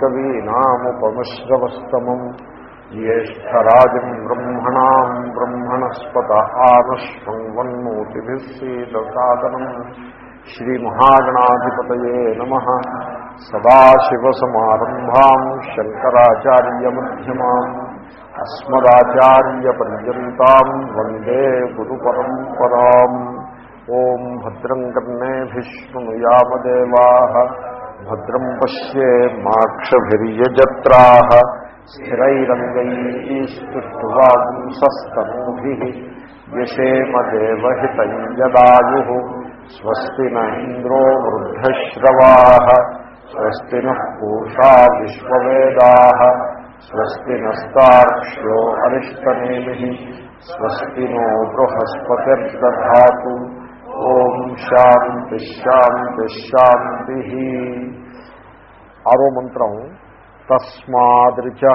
కవీనాముపమశ్రవస్తమం జ్యేష్టరాజం బ్రహ్మణా బ్రహ్మణస్పత ఆనశ్వన్మోతిభిः సీదసాదనం శ్రీమహాగణాధిపతయే సదాశివసమారంభా శంకరాచార్యమ్యమా అస్మదాచార్యపర్యంతం వందే గురు పరంపరా ఓం భద్రం కర్ణేభిష్ణుయామదేవా शृणुयामदेवाः भद्रम् पश्ये माक्षभिर्यजत्राः स्थिरैरङ्गैस्तुष्टुवांसस्तनूभिः यशेमदेवहितम् यदायुः स्वस्ति न इन्द्रो वृद्धश्रवाः स्वस्ति नः पूषा विश्ववेदाः स्वस्ति नस्तार्क्ष्यो अरिष्टनेमिः स्वस्ति नो बृहस्पतिर्दधातु ఓం శాంతి శాంతి శాంతి. ఆరో మంత్రం. తస్మాదృచ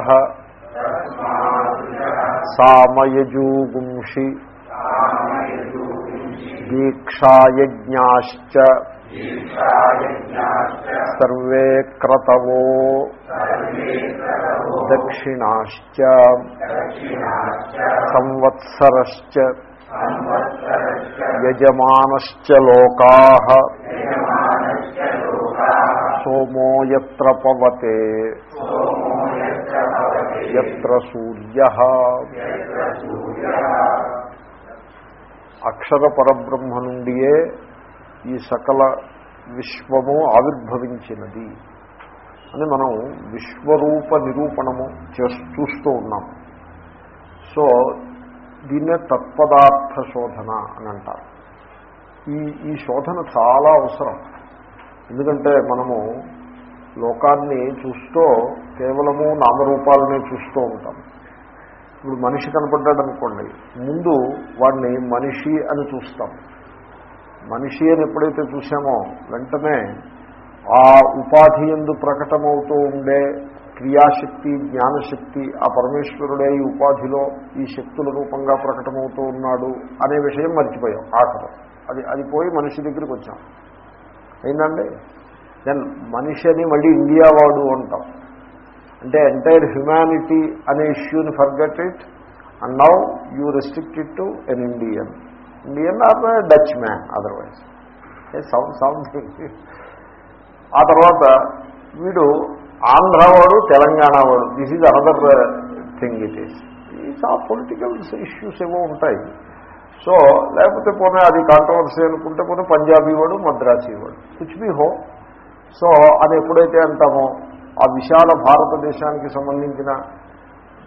సామయజూగుంషి. దీక్షాయజ్ఞాశ్చ. సర్వే క్రతవో. దక్షిణాశ్చ. సంవత్సరశ్చ. యజమానశ్చ లోకా సోమో ఎత్ర పవతే ఎత్ర సూర్య అక్షర పరబ్రహ్మ నుండియే ఈ సకల విశ్వము ఆవిర్భవించినది అని మనం విశ్వరూప నిరూపణము చేస్తూస్తూ ఉన్నాం. సో దీన్నే తత్పదార్థ శోధన అని అంటారు. ఈ ఈ శోధన చాలా అవసరం. ఎందుకంటే మనము లోకాన్ని చూస్తూ కేవలము నామరూపాలనే చూస్తూ ఉంటాం. ఇప్పుడు మనిషి కనపడ్డాడు అనుకోండి ముందు వాడిని మనిషి అని చూస్తాం. మనిషి అని ఎప్పుడైతే చూసామో వెంటనే ఆ ఉపాధి ఎందు ప్రకటమవుతూ ఉండే క్రియాశక్తి జ్ఞానశక్తి ఆ పరమేశ్వరుడే ఈ ఉపాధిలో ఈ శక్తుల రూపంగా ప్రకటమవుతూ ఉన్నాడు అనే విషయం మర్చిపోయాం ఆఖరు. అది అది పోయి మనిషి దగ్గరికి వచ్చాం. అయిందండి దెన్ మనిషి అని మళ్ళీ ఇండియా వాడు అంటాం. అంటే ఎంటైర్ హ్యుమానిటీ అనే ఇష్యూని forget it and now you restrict it to an Indian Indian or Dutch man otherwise sound sound ఆ తర్వాత వీడు ఆంధ్రవాడు తెలంగాణ వాడు. This is another thing it is is ఆ పొలిటికల్ ఇష్యూస్ ఏవో ఉంటాయి. సో లేకపోతే పోనీ అది కాంట్రవర్సీ అనుకుంటే పోనీ పంజాబీ వాడు మద్రాసీ వాడు. కుచ్ బి హో సో అది ఎప్పుడైతే అంటామో ఆ విశాల భారతదేశానికి సంబంధించిన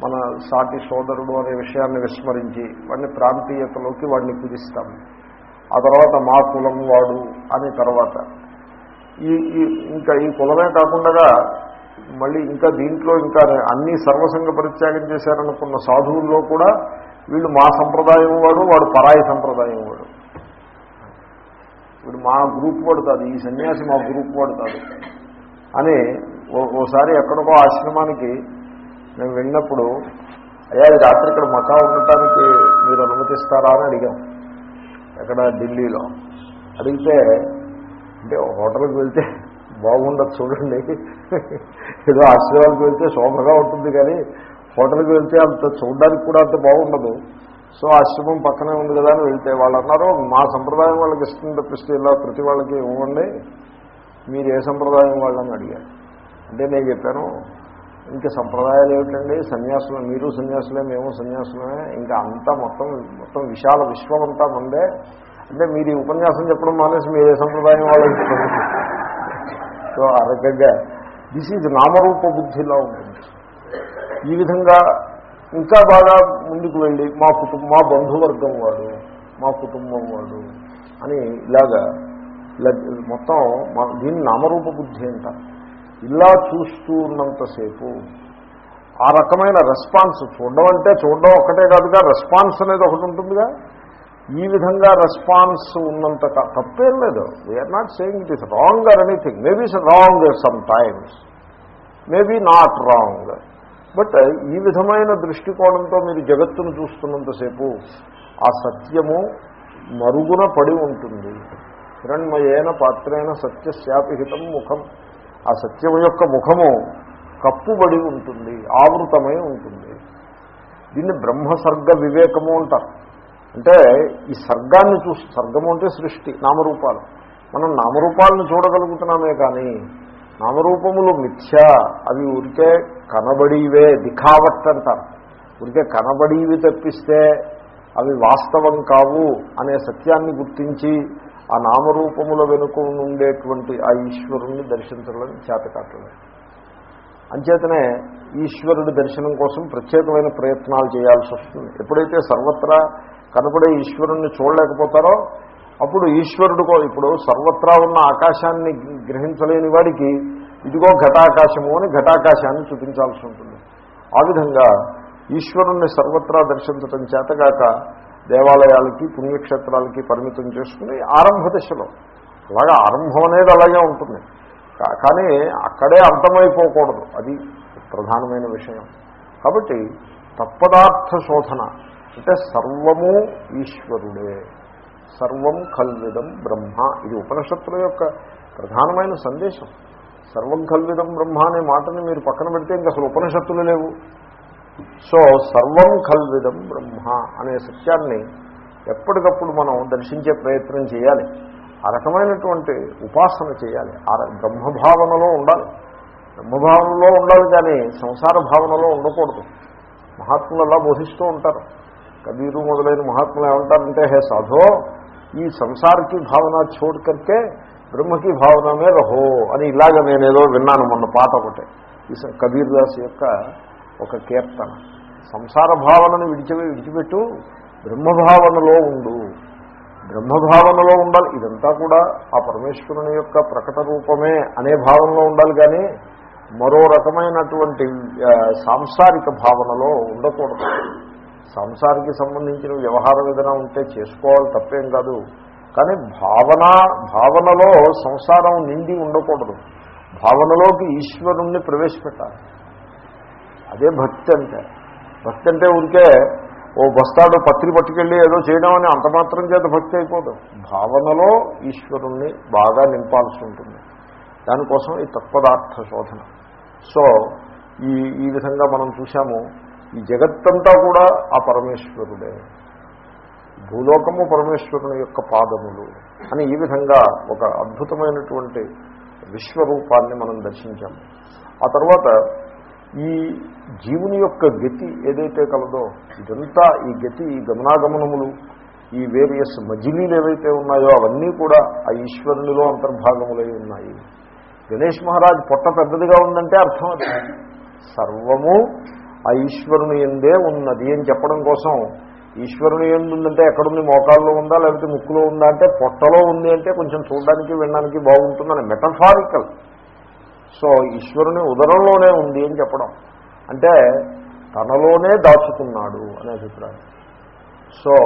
మన సాటి సోదరుడు అనే విషయాన్ని విస్మరించి వాడిని ప్రాంతీయతలోకి వాడిని కుదిస్తాం ఆ తర్వాత మా కులం వాడు అని తర్వాత. ఈ ఇంకా ఈ కులమే కాకుండా మళ్ళీ ఇంకా దీంట్లో ఇంకా అన్ని సర్వసంగ పరిత్యాగం చేశారనుకున్న సాధువుల్లో కూడా వీళ్ళు మా సంప్రదాయం వాడు వాడు పరాయి సంప్రదాయం వాడు. వీడు మా గ్రూప్ వాడు కాదు ఈ సన్యాసి మా గ్రూప్ వాడు కాదు. అని ఓసారి ఎక్కడికో ఆశ్రమానికి మేము వెళ్ళినప్పుడు అయ్యా ఈ రాత్రి ఇక్కడ మకా ఉండటానికి మీరు అనుమతిస్తారా అని అడిగాం. ఎక్కడ? ఢిల్లీలో. అడిగితే అంటే హోటల్కి వెళ్తే బాగుండదు చూడండి. ఏదో ఆశ్రమానికి వెళ్తే శోభగా ఉంటుంది కానీ హోటల్కి వెళ్తే అంత చూడడానికి కూడా అంత బాగుండదు. సో ఆశ్రమం పక్కనే ఉంది కదా అని వెళ్తే వాళ్ళు అన్నారు మా సంప్రదాయం వాళ్ళకి ఇష్టం తప్పిస్తే ఇలా ప్రతి వాళ్ళకి ఇవ్వండి. మీరు ఏ సంప్రదాయం వాళ్ళని అడిగారు. అంటే నేను చెప్పాను ఇంకా సంప్రదాయాలు ఏమిటండి? సన్యాసులు మీరు సన్యాసులే మేము సన్యాసులమే. ఇంకా అంతా మొత్తం మొత్తం విశాల విశ్వం అంతా ముందే. అంటే మీరు ఈ ఉపన్యాసం చెప్పడం మానేసి మీరు ఏ సంప్రదాయం వాళ్ళు సో ఆ రకంగా దిస్ ఈజ్ నామరూప బుద్ధిలా ఉంటుంది. ఈ విధంగా ఇంకా బాగా ముందుకు వెళ్ళి మా కుటుంబ మా బంధువర్గం వాడు మా కుటుంబం వాడు అని ఇలాగా ఇలా మొత్తం దీన్ని నామరూప బుద్ధి అంట. ఇలా చూస్తూ ఉన్నంతసేపు ఆ రకమైన రెస్పాన్స్ చూడడం అంటే చూడడం ఒక్కటే కాదుగా రెస్పాన్స్ అనేది ఒకటి ఉంటుందిగా. ఈ విధంగా రెస్పాన్స్ ఉన్నంత తప్పేం లేదు. We are not saying it is wrong or anything maybe is wrong sometimes maybe not wrong but ఈ విధమైన దృష్టికోణంతో మీరు జగత్తును చూస్తున్నంతసేపు ఆ సత్యము మరుగున పడి ఉంటుంది. హిరణ్మయేన పాత్రేణ సత్యశాపిహితం ముఖం. ఆ సత్యం యొక్క ముఖము కప్పుబడి ఉంటుంది ఆవృతమై ఉంటుంది. దీన్ని బ్రహ్మసర్గ వివేకము అంటారు. అంటే ఈ సర్గాన్ని చూసి సర్గము అంటే సృష్టి నామరూపాలు. మనం నామరూపాలను చూడగలుగుతున్నామే కానీ నామరూపములు మిథ్య అవి ఉరికే కనబడివే దిఖావట్ అంటారు. ఉరికే కనబడివి తప్పిస్తే అవి వాస్తవం కావు అనే సత్యాన్ని గుర్తించి ఆ నామరూపముల వెనుక ఉండేటువంటి ఆ ఈశ్వరుణ్ణి దర్శించడం చేతకాటలేదు అంచేతనే ఈశ్వరుడి దర్శనం కోసం ప్రత్యేకమైన ప్రయత్నాలు చేయాల్సి వస్తుంది ఎప్పుడైతే సర్వత్రా కనపడే ఈశ్వరుణ్ణి చూడలేకపోతారో అప్పుడు ఈశ్వరుడుకో ఇప్పుడు సర్వత్రా ఉన్న ఆకాశాన్ని గ్రహించలేని వాడికి ఇదిగో ఘటాకాశము అని ఘటాకాశాన్ని చూపించాల్సి ఉంటుంది. ఆ విధంగా ఈశ్వరుణ్ణి సర్వత్రా దర్శించటం చేతగాక దేవాలయాలకి పుణ్యక్షేత్రాలకి పరిమితం చేసుకుని ఆరంభ దశలో అలాగా ఆరంభం అనేది అలాగే ఉంటుంది. కానీ అక్కడే అర్థమైపోకూడదు. అది ప్రధానమైన విషయం. కాబట్టి తత్పదార్థ శోధన అంటే సర్వము ఈశ్వరుడే. సర్వం కల్విదం బ్రహ్మ. ఇది ఉపనిషత్తుల యొక్క ప్రధానమైన సందేశం. సర్వం కల్విదం బ్రహ్మ అనే మాటని మీరు పక్కన పెడితే ఇంక అసలు ఉపనిషత్తులు లేవు. సో సర్వం కల్విదం బ్రహ్మ అనే సత్యాన్ని ఎప్పటికప్పుడు మనం దర్శించే ప్రయత్నం చేయాలి. ఆ రకమైనటువంటి ఉపాసన చేయాలి. ఆ ర- బ్రహ్మభావనలో ఉండాలి. బ్రహ్మభావనలో ఉండాలి కానీ సంసార భావనలో ఉండకూడదు. మహాత్ములు అలా బోధిస్తూ ఉంటారు. కబీరు మొదలైన మహాత్ములు ఏమంటారంటే హే సాధో ఈ సంసార్కి భావన చోటు కరికే బ్రహ్మకి భావన మే రహో అని ఇలాగ నేనేదో విన్నాను మొన్న పాట ఒకటి. ఈ సం- కబీర్ దాస్ యొక్క ఒక కీర్తన. సంసార భావనను విడిచి విడిచిపెట్టు బ్రహ్మభావనలో ఉండు. బ్రహ్మభావనలో ఉండాలి. ఇదంతా కూడా ఆ పరమేశ్వరుని యొక్క ప్రకట రూపమే అనే భావనలో ఉండాలి కానీ మరో రకమైనటువంటి సాంసారిక భావనలో ఉండకూడదు. సంసారికి సంబంధించిన వ్యవహారం ఏదైనా ఉంటే చేసుకోవాలి తప్పేం కాదు. కానీ భావన భావనలో సంసారం నిండి ఉండకూడదు. భావనలోకి ఈశ్వరుణ్ణి ప్రవేశపెట్టాలి. అదే భక్తి అంటే. భక్తి అంటే ఊరికే ఓ బస్తాడు పత్రి పట్టుకెళ్ళి ఏదో చేయడం అని అంత మాత్రం చేత భక్తి అయిపోదు. భావనలో ఈశ్వరుణ్ణి బాగా నింపాల్సి ఉంటుంది. దానికోసం ఈ తత్పదార్థ శోధన. సో ఈ ఈ విధంగా మనం చూసాము ఈ జగత్తంతా కూడా ఆ పరమేశ్వరుడే. భూలోకము పరమేశ్వరుని యొక్క పాదములు అని ఈ విధంగా ఒక అద్భుతమైనటువంటి విశ్వరూపాన్ని మనం దర్శించాము ఆ తర్వాత ఈ జీవుని యొక్క గతి ఏదైతే కలదో ఇదంతా ఈ గతి ఈ గమనాగమనములు ఈ వేరియస్ మజిలీలు ఏవైతే ఉన్నాయో అవన్నీ కూడా ఆ ఈశ్వరునిలో అంతర్భాగములై ఉన్నాయి. గణేష్ మహారాజ్ పొట్ట పెద్దదిగా ఉందంటే అర్థం సర్వము ఆ ఈశ్వరుని ఎందే ఉన్నది అని చెప్పడం కోసం ఈశ్వరుని ఎందుందంటే ఎక్కడుంది? మోకాల్లో ఉందా? లేకపోతే ముక్కులో ఉందా? అంటే పొట్టలో ఉంది అంటే కొంచెం చూడడానికి వినడానికి బాగుంటుందని మెటఫారికల్. సో ఈశ్వరుని ఉదరంలోనే ఉంది అని చెప్పడం. అంటే తనలోనే దాచుకున్నాడు అనే అభిప్రాయం. సో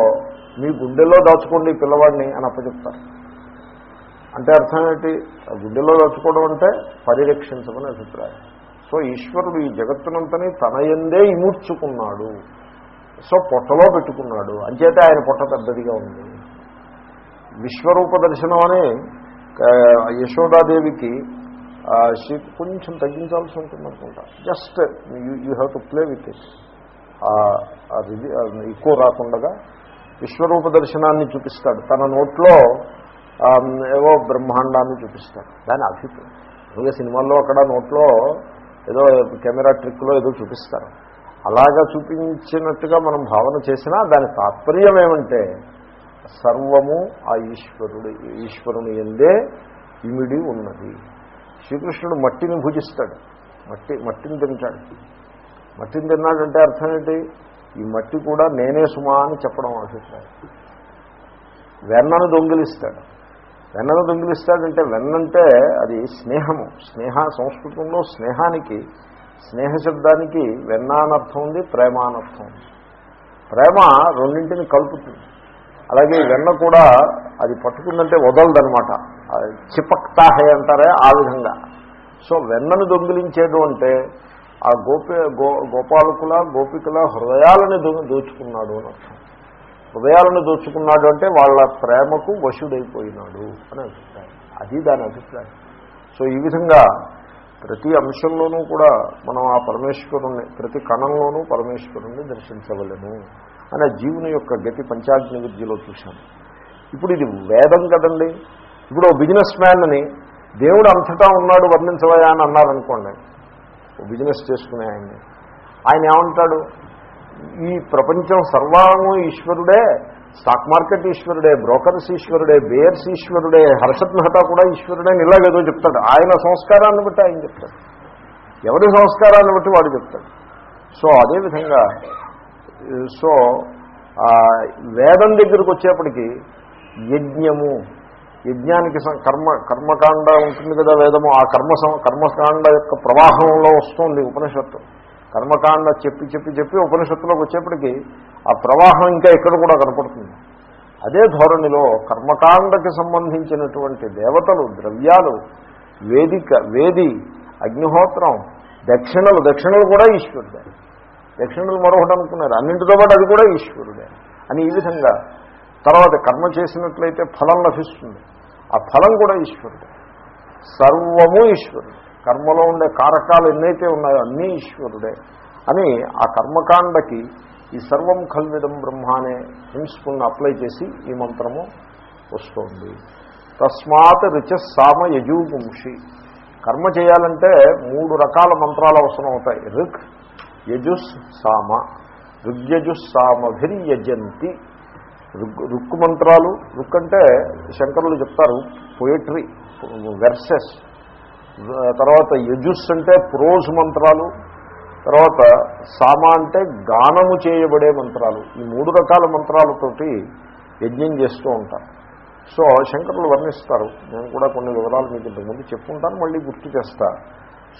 మీ గుండెల్లో దాచుకోండి పిల్లవాడిని అని అప్పచెప్తారు. అంటే అర్థం ఏంటి? ఆ గుండెలో దాచుకోవడం అంటే పరిరక్షించమని అభిప్రాయం. సో ఈశ్వరుడు ఈ జగత్తునంతని తన ఎందే ఇముడ్చుకున్నాడు. సో పొట్టలో పెట్టుకున్నాడు. అంచేతే ఆయన పొట్ట పెద్దదిగా ఉంది. విశ్వరూప దర్శనం అని యశోదాదేవికి కొంచెం తగ్గించాల్సి ఉంటుంది అనుకుంటా just you have to play with it ఎక్కువ రాకుండగా విశ్వరూప దర్శనాన్ని చూపిస్తాడు. తన నోట్లో ఏవో బ్రహ్మాండాన్ని చూపిస్తాడు. దాని అభిప్రాయం. ఇంకా సినిమాల్లో అక్కడ నోట్లో ఏదో కెమెరా ట్రిక్లో ఏదో చూపిస్తారు. అలాగా చూపించినట్టుగా మనం భావన చేసినా దాని తాత్పర్యం ఏమంటే సర్వము ఆ ఈశ్వరుడు ఈశ్వరుని ఎందే ఇమిడి ఉన్నది. శ్రీకృష్ణుడు మట్టిని భుజిస్తాడు. మట్టి మట్టిని తింటాడు. మట్టిని తిన్నాడంటే అర్థం ఏంటి? ఈ మట్టి కూడా నేనే సుమా అని చెప్పడం అభిప్రాయం. వెన్నను దొంగిలిస్తాడు. వెన్నను దొంగిలిస్తాడంటే వెన్నంటే అది స్నేహము. స్నేహ సంస్కృతంలో స్నేహానికి స్నేహ శబ్దానికి వెన్న అనర్థం ఉంది ప్రేమ అనర్థం ఉంది. ప్రేమ రెండింటిని కలుపుతుంది. అలాగే వెన్న కూడా అది పట్టుకుందంటే వదలదనమాట చిపక్తాహే అంటారే ఆ విధంగా. సో వెన్నను దొంగిలించేడు అంటే ఆ గోపి గో గోపాలకుల గోపికల హృదయాలని దొంగి దోచుకున్నాడు అని అర్థం. హృదయాలను దోచుకున్నాడు అంటే వాళ్ళ ప్రేమకు వశుడైపోయినాడు అని అభిప్రాయం. అది దాని అభిప్రాయం. సో ఈ విధంగా ప్రతి అంశంలోనూ కూడా మనం ఆ పరమేశ్వరుణ్ణి ప్రతి కణంలోనూ పరమేశ్వరుణ్ణి దర్శించవలను అనే జీవుని యొక్క గతి పంచాగ్ని విద్యలో చూశాను ఇప్పుడు ఇది వేదం కదండి. ఇప్పుడు ఓ బిజినెస్ మ్యాన్ని దేవుడు అంతటా ఉన్నాడు వర్ణించవయా అని అన్నారనుకోండి. ఓ బిజినెస్ చేసుకునే ఆయన్ని. ఆయన ఏమంటాడు? ఈ ప్రపంచం సర్వాంగం ఈశ్వరుడే స్టాక్ మార్కెట్ ఈశ్వరుడే బ్రోకర్స్ ఈశ్వరుడే బేయర్స్ ఈశ్వరుడే హర్షత్ మెహతా కూడా ఈశ్వరుడే ఇలాగేదో చెప్తాడు. ఆయన సంస్కారాన్ని బట్టి ఆయన చెప్తాడు. ఎవరి సంస్కారాన్ని బట్టి వాడు చెప్తాడు. సో అదేవిధంగా సో వేదం దగ్గరికి వచ్చేప్పటికి యజ్ఞము యజ్ఞానికి సం- కర్మ కర్మకాండ ఉంటుంది కదా వేదము ఆ కర్మ సం- కర్మకాండ యొక్క ప్రవాహంలో వస్తుంది ఉపనిషత్తు. కర్మకాండ చెప్పి చెప్పి చెప్పి ఉపనిషత్తులోకి వచ్చేప్పటికీ ఆ ప్రవాహం ఇంకా ఇక్కడ కూడా కనపడుతుంది. అదే ధోరణిలో కర్మకాండకి సంబంధించినటువంటి దేవతలు ద్రవ్యాలు వేదిక వేది అగ్నిహోత్రం దక్షిణలు దక్షిణలు కూడా ఈశ్వరుడే. దక్షిణలు మరొకటి అనుకున్నారు అన్నింటితో పాటు అది కూడా ఈశ్వరుడే అని ఈ విధంగా తర్వాత కర్మ చేసినట్లయితే ఫలం లభిస్తుంది. ఆ ఫలం కూడా ఈశ్వరుడే. సర్వము ఈశ్వరుడు. కర్మలో ఉండే కారకాలు ఎన్నైతే ఉన్నాయో అన్నీ ఈశ్వరుడే అని ఆ కర్మకాండకి ఈ సర్వం కల్విదం బ్రహ్మ అనే ప్రిన్సిపుల్ని అప్లై చేసి ఈ మంత్రము వస్తుంది. తస్మాత్ రుచ సామ యజూపుంషి కర్మ చేయాలంటే మూడు రకాల మంత్రాలు అవసరం అవుతాయి. ఋక్ యజుస్ సామ. ఋగ్యజుస్ సామభిర్యజంతి రుక్ రుక్కు మంత్రాలు. రుక్ అంటే శంకరులు చెప్తారు పోయిట్రీ వెర్సెస్ తర్వాత యజుస్ అంటే ప్రోజ్ మంత్రాలు తర్వాత సామ అంటే గానము చేయబడే మంత్రాలు ఈ మూడు రకాల మంత్రాలతోటి యజ్ఞం చేస్తూ ఉంటారు. సో శంకరులు వర్ణిస్తారు. నేను కూడా కొన్ని వివరాలు మీకు ఇంతకుముందు చెప్పుకుంటాను మళ్ళీ గుర్తు చేస్తా.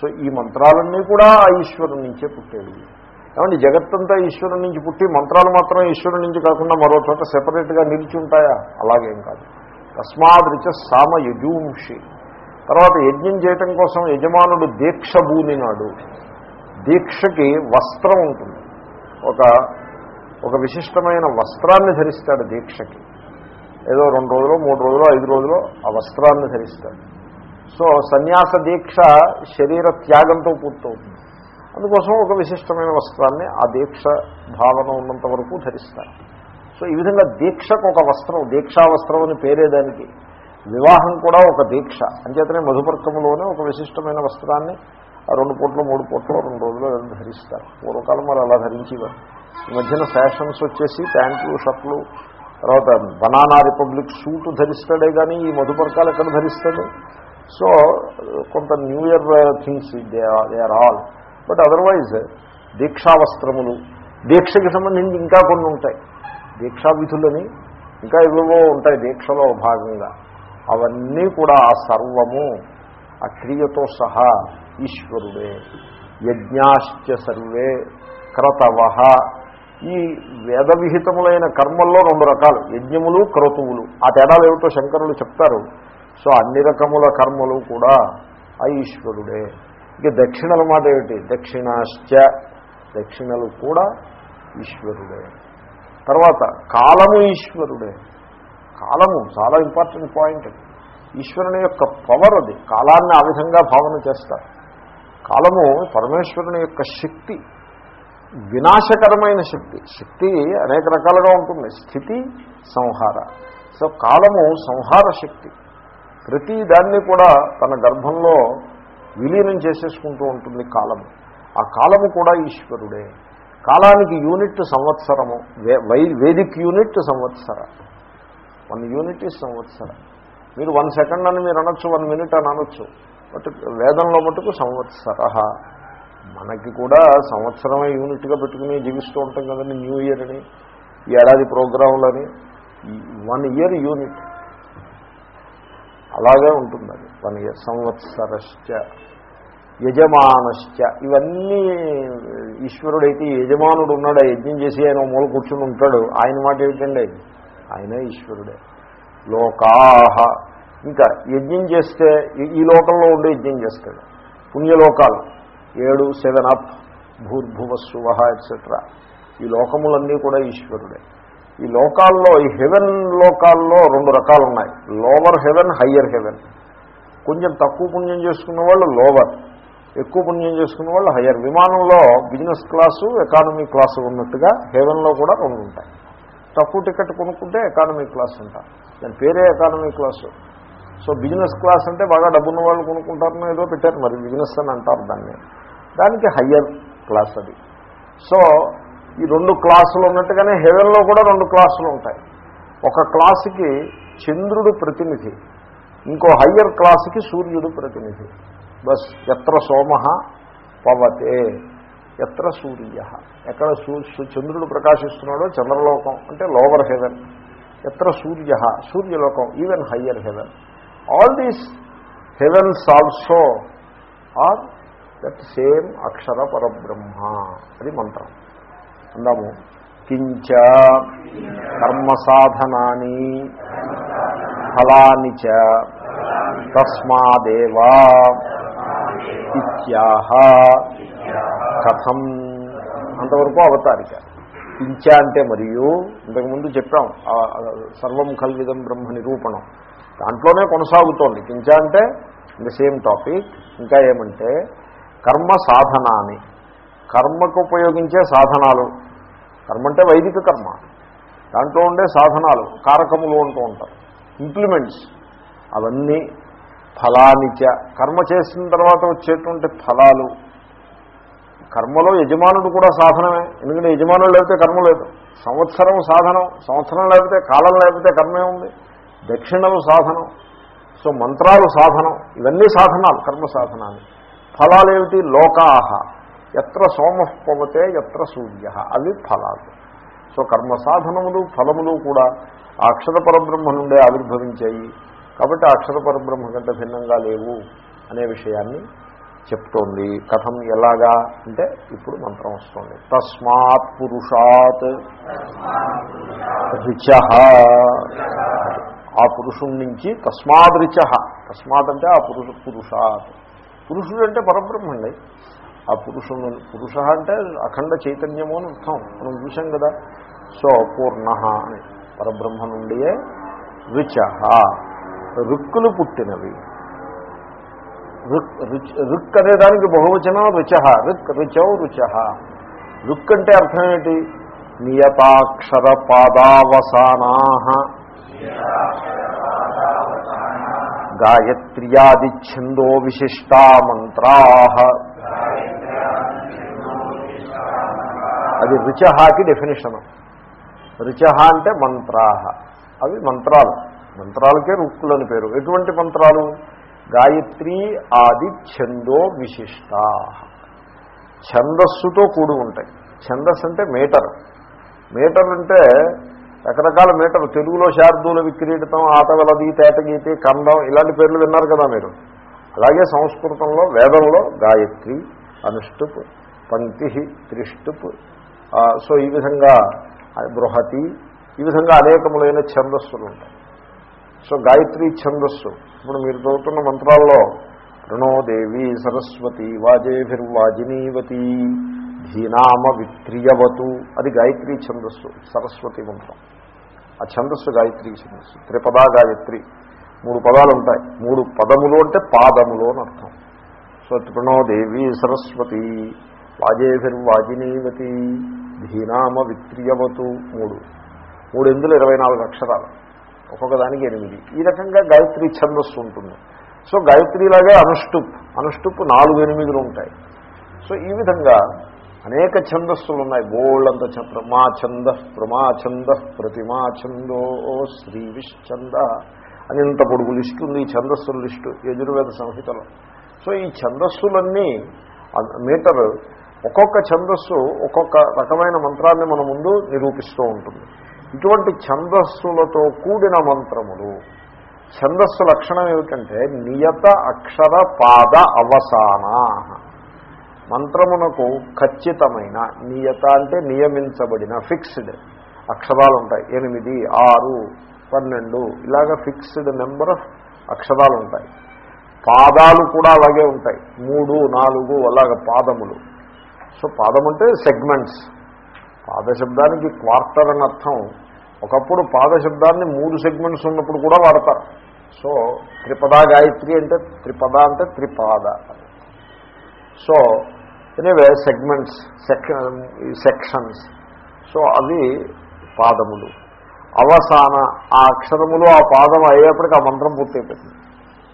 సో ఈ మంత్రాలన్నీ కూడా ఆ ఈశ్వరుడి నుంచే పుట్టేవి. ఏమంటే జగత్తంతా ఈశ్వరుడి నుంచి పుట్టి మంత్రాలు మాత్రం ఈశ్వరుడి నుంచి కాకుండా మరో చోట సెపరేట్గా నిలిచి ఉంటాయా? అలాగేం కాదు. తస్మాదృచ సామ యజూంషి. తర్వాత యజ్ఞం చేయటం కోసం యజమానుడు దీక్ష బూనినాడు దీక్షకి వస్త్రం ఉంటుంది. ఒక ఒక విశిష్టమైన వస్త్రాన్ని ధరిస్తాడు దీక్షకి. ఏదో రెండు రోజులు మూడు రోజులు ఐదు రోజులు ఆ వస్త్రాన్ని ధరిస్తాడు. సో సన్యాస దీక్ష శరీర త్యాగంతో పూర్తవుతుంది. అందుకోసం ఒక విశిష్టమైన వస్త్రాన్ని ఆ దీక్ష భావన ఉన్నంత వరకు ధరిస్తారు. సో ఈ విధంగా దీక్షకు ఒక వస్త్రం దీక్షా వస్త్రం అని పేరేదానికి వివాహం కూడా ఒక దీక్ష. అంచేతనే మధుపర్కములోనే ఒక విశిష్టమైన వస్త్రాన్ని ఆ రెండు పూట్లు మూడు పూట్లు రెండు రోజులు రెండు ధరిస్తారు. పూర్వకాలం వాళ్ళు అలా ధరించేవారు. ఈ మధ్యన ఫ్యాషన్స్ వచ్చేసి ప్యాంట్లు షర్ట్లు తర్వాత బనానా రిపబ్లిక్ సూట్ ధరిస్తాడే కానీ ఈ మధుపర్కాలు ఎక్కడ ధరిస్తాడు? సో కొంత new year things they are all. But otherwise దీక్షావస్త్రములు దీక్షకి సంబంధించి ఇంకా కొన్ని ఉంటాయి. దీక్షా విధులని ఇంకా ఏవేవో ఉంటాయి దీక్షలో భాగంగా. అవన్నీ కూడా ఆ సర్వము ఆ క్రియతో సహా ఈశ్వరుడే. యజ్ఞాశ్చ సర్వే క్రతవ. ఈ వేదవిహితములైన కర్మల్లో రెండు రకాలు యజ్ఞములు క్రతువులు. ఆ తేడాలు ఏమిటో శంకరులు చెప్తారు. సో అన్ని రకముల కర్మలు కూడా ఆ ఈశ్వరుడే. ఇక దక్షిణల మాట ఏమిటి? దక్షిణాశ్చ. దక్షిణలు కూడా ఈశ్వరుడే. తర్వాత కాలము ఈశ్వరుడే. కాలము చాలా ఇంపార్టెంట్ పాయింట్ ఈశ్వరుని యొక్క పవర్ అది. కాలాన్ని ఆ విధంగా భావన చేస్తారు. కాలము పరమేశ్వరుని యొక్క శక్తి వినాశకరమైన శక్తి. శక్తి అనేక రకాలుగా ఉంటుంది. స్థితి సంహార. సో కాలము సంహార శక్తి. ప్రతి దాన్ని కూడా తన గర్భంలో విలీనం చేసేసుకుంటూ ఉంటుంది కాలము. ఆ కాలము కూడా ఈశ్వరుడే. కాలానికి యూనిట్ సంవత్సరము. వేదిక్ యూనిట్ సంవత్సర. వన్ యూనిట్ ఈ సంవత్సర. మీరు వన్ సెకండ్ అని మీరు అనొచ్చు వన్ మినిట్ అని అనొచ్చు బట్ వేదంలో మటుకు సంవత్సర మనకి కూడా సంవత్సరమే యూనిట్గా పెట్టుకుని జీవిస్తూ ఉంటాం కదండి న్యూ ఇయర్ అని ఏడాది ప్రోగ్రాంలని వన్ ఇయర్ యూనిట్. అలాగే ఉంటుంది అది వన్ ఇయర్ సంవత్సరశ్చ యజమానశ్చ. ఇవన్నీ ఈశ్వరుడైతే యజమానుడు ఉన్నాడు ఆ యజ్ఞం చేసి ఆయన మూల కూర్చుని ఉంటాడు. ఆయన మాట ఏమిటండి? ఆయనే ఈశ్వరుడే. లోకాహ. ఇంకా యజ్ఞం చేస్తే ఈ- ఈ లోకంలో ఉండే యజ్ఞం చేస్తాడు. పుణ్యలోకాలు. ఏడు సెవెన్ అప్ భూర్భువస్సువ ఎట్సెట్రా ఈ లోకములన్నీ కూడా ఈశ్వరుడే. ఈ లోకాల్లో ఈ హెవెన్ లోకాల్లో రెండు రకాలు ఉన్నాయి లోవర్ హెవెన్ హయ్యర్ హెవెన్. కొంచెం తక్కువ పుణ్యం చేసుకున్న వాళ్ళు లోవర్. ఎక్కువ పుణ్యం చేసుకున్న వాళ్ళు హయ్యర్. విమానంలో బిజినెస్ క్లాసు ఎకానమీ క్లాసు ఉన్నట్టుగా హెవెన్లో కూడా రెండు ఉంటాయి. తక్కువ టికెట్ కొనుక్కుంటే ఎకానమీ క్లాస్ అంట. దాని పేరే economy class. So business class అంటే బాగా డబ్బున్న వాళ్ళు కొనుక్కుంటారని ఏదో పెట్టారు మరి బిజినెస్ అని అంటారు దాన్ని. దానికి హయ్యర్ క్లాస్ అది. సో ఈ రెండు క్లాసులు ఉన్నట్టుగానే హెవెన్లో కూడా రెండు క్లాసులు ఉంటాయి. ఒక క్లాసుకి చంద్రుడు ప్రతినిధి ఇంకో హయ్యర్ క్లాసుకి సూర్యుడు ప్రతినిధి. బస్ ఎత్ర సోమ పవతే. ఎత్ర సూర్య. ఎక్కడ చంద్రుడు ప్రకాశిస్తున్నాడో చంద్రలోకం అంటే లోవర్ హెవెన్ ఎత్ర సూర్య సూర్యలోకం even higher heaven all these heavens also are that same అక్షర పరబ్రహ్మ. అది మంత్రం. అందాము. కించ కర్మ సాధనాని ఫలాని చ తస్మాదేవా ఇత్యాహ. కథం. అంతవరకు అవతారిక. కించ అంటే మరియు ఇంతకుముందు చెప్పాం సర్వం కల్విదం బ్రహ్మ నిరూపణం. దాంట్లోనే కొనసాగుతోంది. కించ అంటే ద సేమ్ టాపిక్ ఇంకా ఏమంటే కర్మ సాధనాన్ని కర్మకు ఉపయోగించే సాధనాలు. కర్మ అంటే వైదిక కర్మ. దాంట్లో ఉండే సాధనాలు కారకములు అంటూ ఉంటారు. ఇంప్లిమెంట్స్ అవన్నీ ఫలానిచ కర్మ చేసిన తర్వాత వచ్చేటువంటి ఫలాలు. కర్మలో యజమానుడు కూడా సాధనమే. ఎందుకంటే యజమానుడు లేకపోతే కర్మ లేదు. సంవత్సరం సాధనం సంవత్సరం లేకపోతే కాలం లేకపోతే కర్మే ఉంది. దక్షిణలు సాధనం. సో మంత్రాలు సాధనం. ఇవన్నీ సాధనాలు కర్మ సాధనాలు. ఫలాలు ఏమిటి? లోకాహ. ఎత్ర సోమపవతే ఎత్ర సూర్య. అవి ఫలాలు. సో కర్మ సాధనములు ఫలములు కూడా అక్షర పరబ్రహ్మ నుండే ఆవిర్భవించాయి. కాబట్టి అక్షర పరబ్రహ్మ కంటే భిన్నంగా లేవు అనే విషయాన్ని చెప్తోంది. కథం ఎలాగా అంటే ఇప్పుడు మంత్రం వస్తుంది. తస్మాత్ పురుషాత్ రుచ. ఆ పురుషుడి నుంచి తస్మాత్ రుచ. తస్మాత్ అంటే ఆ పురుష పురుషాత్. పురుషుడు అంటే పరబ్రహ్మండి. ఆ పురుషుడు పురుష అంటే అఖండ చైతన్యము అని అర్థం. మనం చూసాం కదా. సో పూర్ణ అని. పరబ్రహ్మ నుండియే రుచ. రుక్కులు పుట్టినవి. రుక్ అనే దానికి బహువచనం రుచ. రుక్ రుచౌ రుచ. రుక్ అంటే అర్థం ఏంటి? నియతాక్షర పాదావసానా గాయత్ర్యాది ఛందో విశిష్టా మంత్రా. అది రుచహాకి డెఫినేషన్ రుచ అంటే మంత్రాహ అవి మంత్రాలు. మంత్రాలకే రుక్కులని పేరు. ఎటువంటి మంత్రాలు? గాయత్రి ఆది ఛందో విశిష్ట. ఛందస్సుతో కూడి ఉంటాయి. ఛందస్సు అంటే మీటర్. మీటర్ అంటే రకరకాల మీటర్ తెలుగులో శార్దూల విక్రీడితం ఆటవలది తేటగీతి కండం ఇలాంటి పేర్లు విన్నారు కదా మీరు. అలాగే సంస్కృతంలో వేదంలో గాయత్రి అనుష్టుప్ పంక్తి త్రిష్టుప్. సో ఈ విధంగా బృహతి ఈ విధంగా అనేకములైన ఛందస్సులు ఉంటాయి. సో గాయత్రి ఛందస్సు. ఇప్పుడు మీరు చదువుతున్న మంత్రాల్లో ప్రణోదేవి సరస్వతి వాజేభిర్వాజినీవతి ధీనామ విత్రియవతు అది గాయత్రి ఛందస్సు సరస్వతి మంత్రం. ఆ ఛందస్సు గాయత్రి ఛందస్సు. త్రిపదా గాయత్రి. మూడు పదాలు ఉంటాయి. మూడు పదములు అంటే పాదములు అని అర్థం. సో ప్రణోదేవి సరస్వతి వాజేభిర్వాజినీవతి ధీనామ విత్రియవతు మూడు. మూడు ఎందులో ఇరవై నాలుగు అక్షరాలు. ఒక్కొక్కదానికి ఎనిమిది. ఈ రకంగా గాయత్రి ఛందస్సు ఉంటుంది. సో గాయత్రిలాగే అనుష్టుప్. అనుష్టుప్ నాలుగు ఎనిమిదిలు ఉంటాయి. సో ఈ విధంగా అనేక ఛందస్సులు ఉన్నాయి బోళ్ళంత ప్రమా ఛంద ప్రమా ఛంద ప్రతిమా ఛందో శ్రీ విశ్చంద అని ఇంత పొడుగు లిస్టు ఉంది ఈ ఛందస్సుల లిస్టు యజుర్వేద సంహితలో. సో ఈ ఛందస్సులన్నీ మీటర్ ఒక్కొక్క ఛందస్సు ఒక్కొక్క రకమైన మంత్రాన్ని మన ముందు నిరూపిస్తూ ఉంటుంది. ఇటువంటి ఛందస్సులతో కూడిన మంత్రములు. ఛందస్సు లక్షణం ఏమిటంటే నియత అక్షర పాద అవసానా. మంత్రమునకు ఖచ్చితమైన నియత అంటే నియమించబడిన ఫిక్స్డ్. అక్షరాలు ఉంటాయి ఎనిమిది ఆరు పన్నెండు ఇలాగ ఫిక్స్డ్ నెంబర్ ఆఫ్ అక్షరాలు ఉంటాయి పాదాలు కూడా అలాగే ఉంటాయి. మూడు నాలుగు అలాగ పాదములు. సో పాదం అంటే సెగ్మెంట్స్. పాదశబ్దానికి క్వార్టర్ అని అర్థం. ఒకప్పుడు పాదశబ్దాన్ని మూడు సెగ్మెంట్స్ ఉన్నప్పుడు కూడా వాడతారు. సో త్రిపద గాయత్రి అంటే త్రిపద అంటే త్రిపాద. So anyway segments sections. So అవి పాదములు. అవసాన ఆ అక్షరములు ఆ పాదం అయ్యేప్పటికి ఆ మంత్రం పూర్తయిపోతుంది.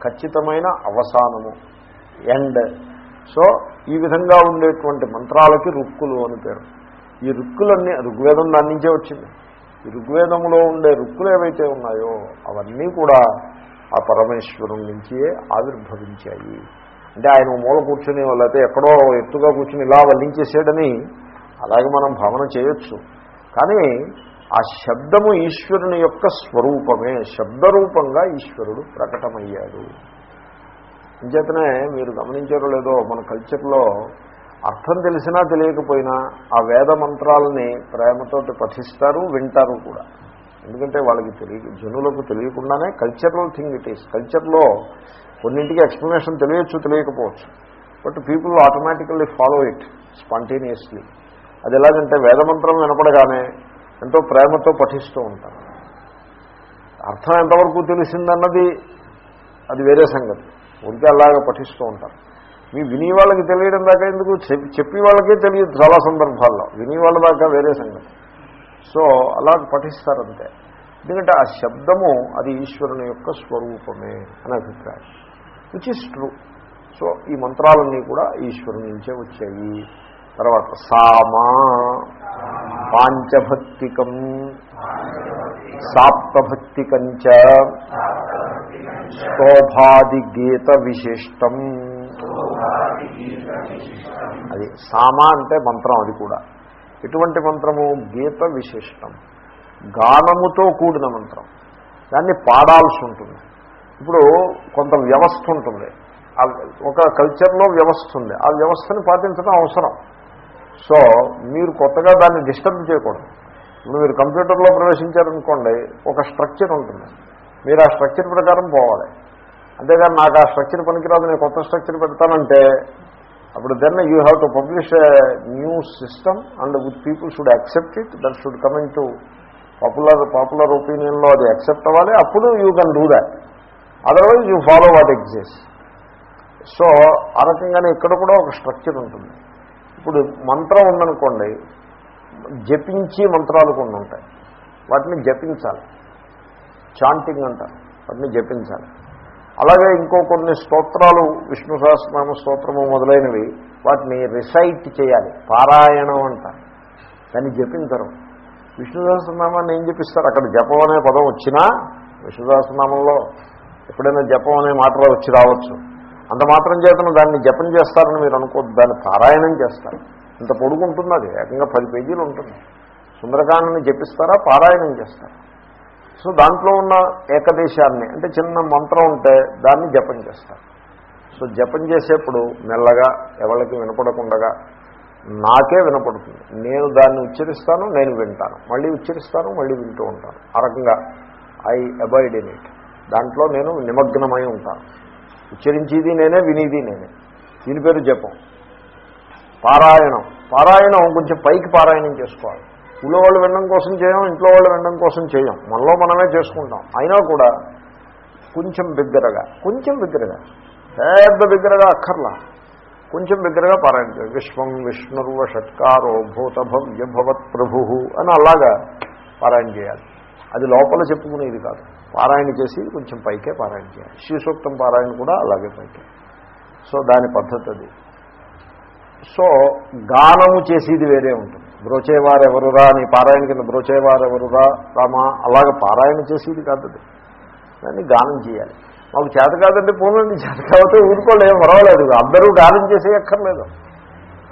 ఖచ్చితమైన అవసానము. ఎండ్. సో ఈ విధంగా ఉండేటువంటి మంత్రాలకి రుక్కులు అని పేరు. ఈ రుక్కులన్నీ ఋగ్వేదం దాని నుంచే వచ్చింది. ఈ ఋగ్వేదంలో ఉండే రుక్కులు ఏవైతే ఉన్నాయో అవన్నీ కూడా ఆ పరమేశ్వరం నుంచే ఆవిర్భవించాయి. అంటే ఆయన మూల కూర్చుని లేకపోతే ఎక్కడో ఎత్తుగా కూర్చుని ఇలా వల్లించేసాడని అలాగే మనం భావన చేయొచ్చు. కానీ ఆ శబ్దము ఈశ్వరుని యొక్క స్వరూపమే. శబ్దరూపంగా ఈశ్వరుడు ప్రకటమయ్యాడు. అంచేతనే మీరు గమనించారో లేదో మన కల్చర్లో అర్థం తెలిసినా తెలియకపోయినా ఆ వేద మంత్రాలని ప్రేమతోటి పఠిస్తారు వింటారు కూడా. ఎందుకంటే వాళ్ళకి తెలియ జనులకు తెలియకుండానే కల్చరల్ థింగ్ ఇట్ ఈస్ కల్చర్లో కొన్నింటికి ఎక్స్ప్లెనేషన్ తెలియచ్చు తెలియకపోవచ్చు. But people automatically follow it spontaneously అది ఎలాగంటే వేదమంత్రం వినపడగానే ఎంతో ప్రేమతో పఠిస్తూ ఉంటారు. అర్థం ఎంతవరకు తెలిసిందన్నది అది వేరే సంగతి. ఉంటే అలాగే పఠిస్తూ ఉంటారు. మీ విని వాళ్ళకి తెలియడం దాకా ఎందుకు? చెప్పి చెప్పి వాళ్ళకే తెలియదు చాలా సందర్భాల్లో. విని వాళ్ళ దాకా వేరే సంగతి. సో అలా పఠిస్తారంతే. ఎందుకంటే ఆ శబ్దము అది ఈశ్వరుని యొక్క స్వరూపమే అని అభిప్రాయం. విచ్ ఇస్ ట్రూ సో ఈ మంత్రాలన్నీ కూడా ఈశ్వరుని నుంచే వచ్చాయి. తర్వాత సామా పాంచభక్తికం సాప్తభక్తికంచ స్తోభాది గీత విశిష్టం అది సామ అంటే మంత్రం అది కూడా. ఎటువంటి మంత్రము? గీత విశిష్టం గానముతో కూడిన మంత్రం. దాన్ని పాడాల్సి ఉంటుంది. ఇప్పుడు కొంత వ్యవస్థ ఉంటుంది. ఒక కల్చర్లో వ్యవస్థ ఉంది. ఆ వ్యవస్థని పాటించడం అవసరం. సో మీరు కొత్తగా దాన్ని డిస్టర్బ్ చేయకూడదు. ఇప్పుడు మీరు కంప్యూటర్లో ప్రవేశించారనుకోండి ఒక స్ట్రక్చర్ ఉంటుంది. మీరు ఆ స్ట్రక్చర్ ప్రకారం పోవాలి. అంతేగాని నాకు ఆ స్ట్రక్చర్ పనికిరాదు నేను కొత్త స్ట్రక్చర్ పెడతానంటే అప్పుడు then you have to publish new system and with people should accept it that should coming to popular popular ఒపీనియన్లో అది యాక్సెప్ట్ అవ్వాలి. అప్పుడు you can do that otherwise you follow what exist so ఆ రకంగానే ఇక్కడ కూడా ఒక స్ట్రక్చర్ ఉంటుంది. ఇప్పుడు మంత్రం ఉందనుకోండి జపించి మంత్రాలు కొన్ని ఉంటాయి. వాటిని జపించాలి. చాంటింగ్ అంటారు వాటిని జపించాలి. అలాగే ఇంకో కొన్ని స్తోత్రాలు విష్ణు సహస్రనామ స్తోత్రము మొదలైనవి వాటిని రిసైట్ చేయాలి. పారాయణం అంటారు దాన్ని జపించరు. విష్ణు సహస్రనామాన్ని ఏం జపిస్తారు? అక్కడ జపం అనే పదం వచ్చినా విష్ణు సహస్రనామంలో ఎప్పుడైనా జపం అనే మాటలు వచ్చి రావచ్చు. అంత మాత్రం చేతను దాన్ని జపం చేస్తారని మీరు అనుకోద్దు దాన్ని పారాయణం చేస్తారు. ఇంత పొడుగుంటుంది అది ఏకంగా పది పేజీలు ఉంటుంది. సుందరకాండని జపిస్తారా? పారాయణం చేస్తారు. సో దాంట్లో ఉన్న ఏకదేశాన్ని అంటే చిన్న మంత్రం ఉంటే దాన్ని జపం చేస్తారు. సో జపం చేసేప్పుడు మెల్లగా ఎవరికి వినపడకుండగా నాకే వినపడుతుంది. నేను దాన్ని ఉచ్చరిస్తాను నేను వింటాను. మళ్ళీ ఉచ్చరిస్తాను మళ్ళీ వింటూ ఉంటాను. ఆ రకంగా ఐ అబాయిడ్ ఇన్ ఇట్. దాంట్లో నేను నిమగ్నమై ఉంటాను. ఉచ్చరించేది నేనే వినేది నేనే. దీని పేరు జపం. పారాయణం. పారాయణం కొంచెం పైకి పారాయణం చేసుకోవాలి. ఊళ్ళో వాళ్ళు వినడం కోసం చేయం ఇంట్లో వాళ్ళు వినడం కోసం చేయం. మనలో మనమే చేసుకుంటాం. అయినా కూడా కొంచెం బిగ్గరగా కొంచెం బిగ్గరగా పెద్ద బిగ్గరగా అక్కర్లా. కొంచెం బిగ్గరగా పారాయణ చేయాలి. విశ్వం విష్ణుర్వ షట్కారో భూత భవ్యభవత్ ప్రభు అని అలాగా పారాయణ చేయాలి. అది లోపల చెప్పుకునేది కాదు. పారాయణ చేసి కొంచెం పైకే పారాయణ చేయాలి. శ్రీసూక్తం పారాయణ కూడా అలాగే పైకే. సో దాని పద్ధతి అది. సో గానము చేసేది వేరే ఉంటుంది. బ్రోచేవారెవరురా నీ పారాయణ కింద బ్రోచేవారెవరురా రామా? అలాగ పారాయణ చేసేది కాదు దాన్ని గానం చేయాలి. మాకు చేత కాదంటే పోనండి చేత కాబట్టి ఊరుకోలేం పర్వాలేదు. అందరూ గానం చేసేయక్కర్లేదు.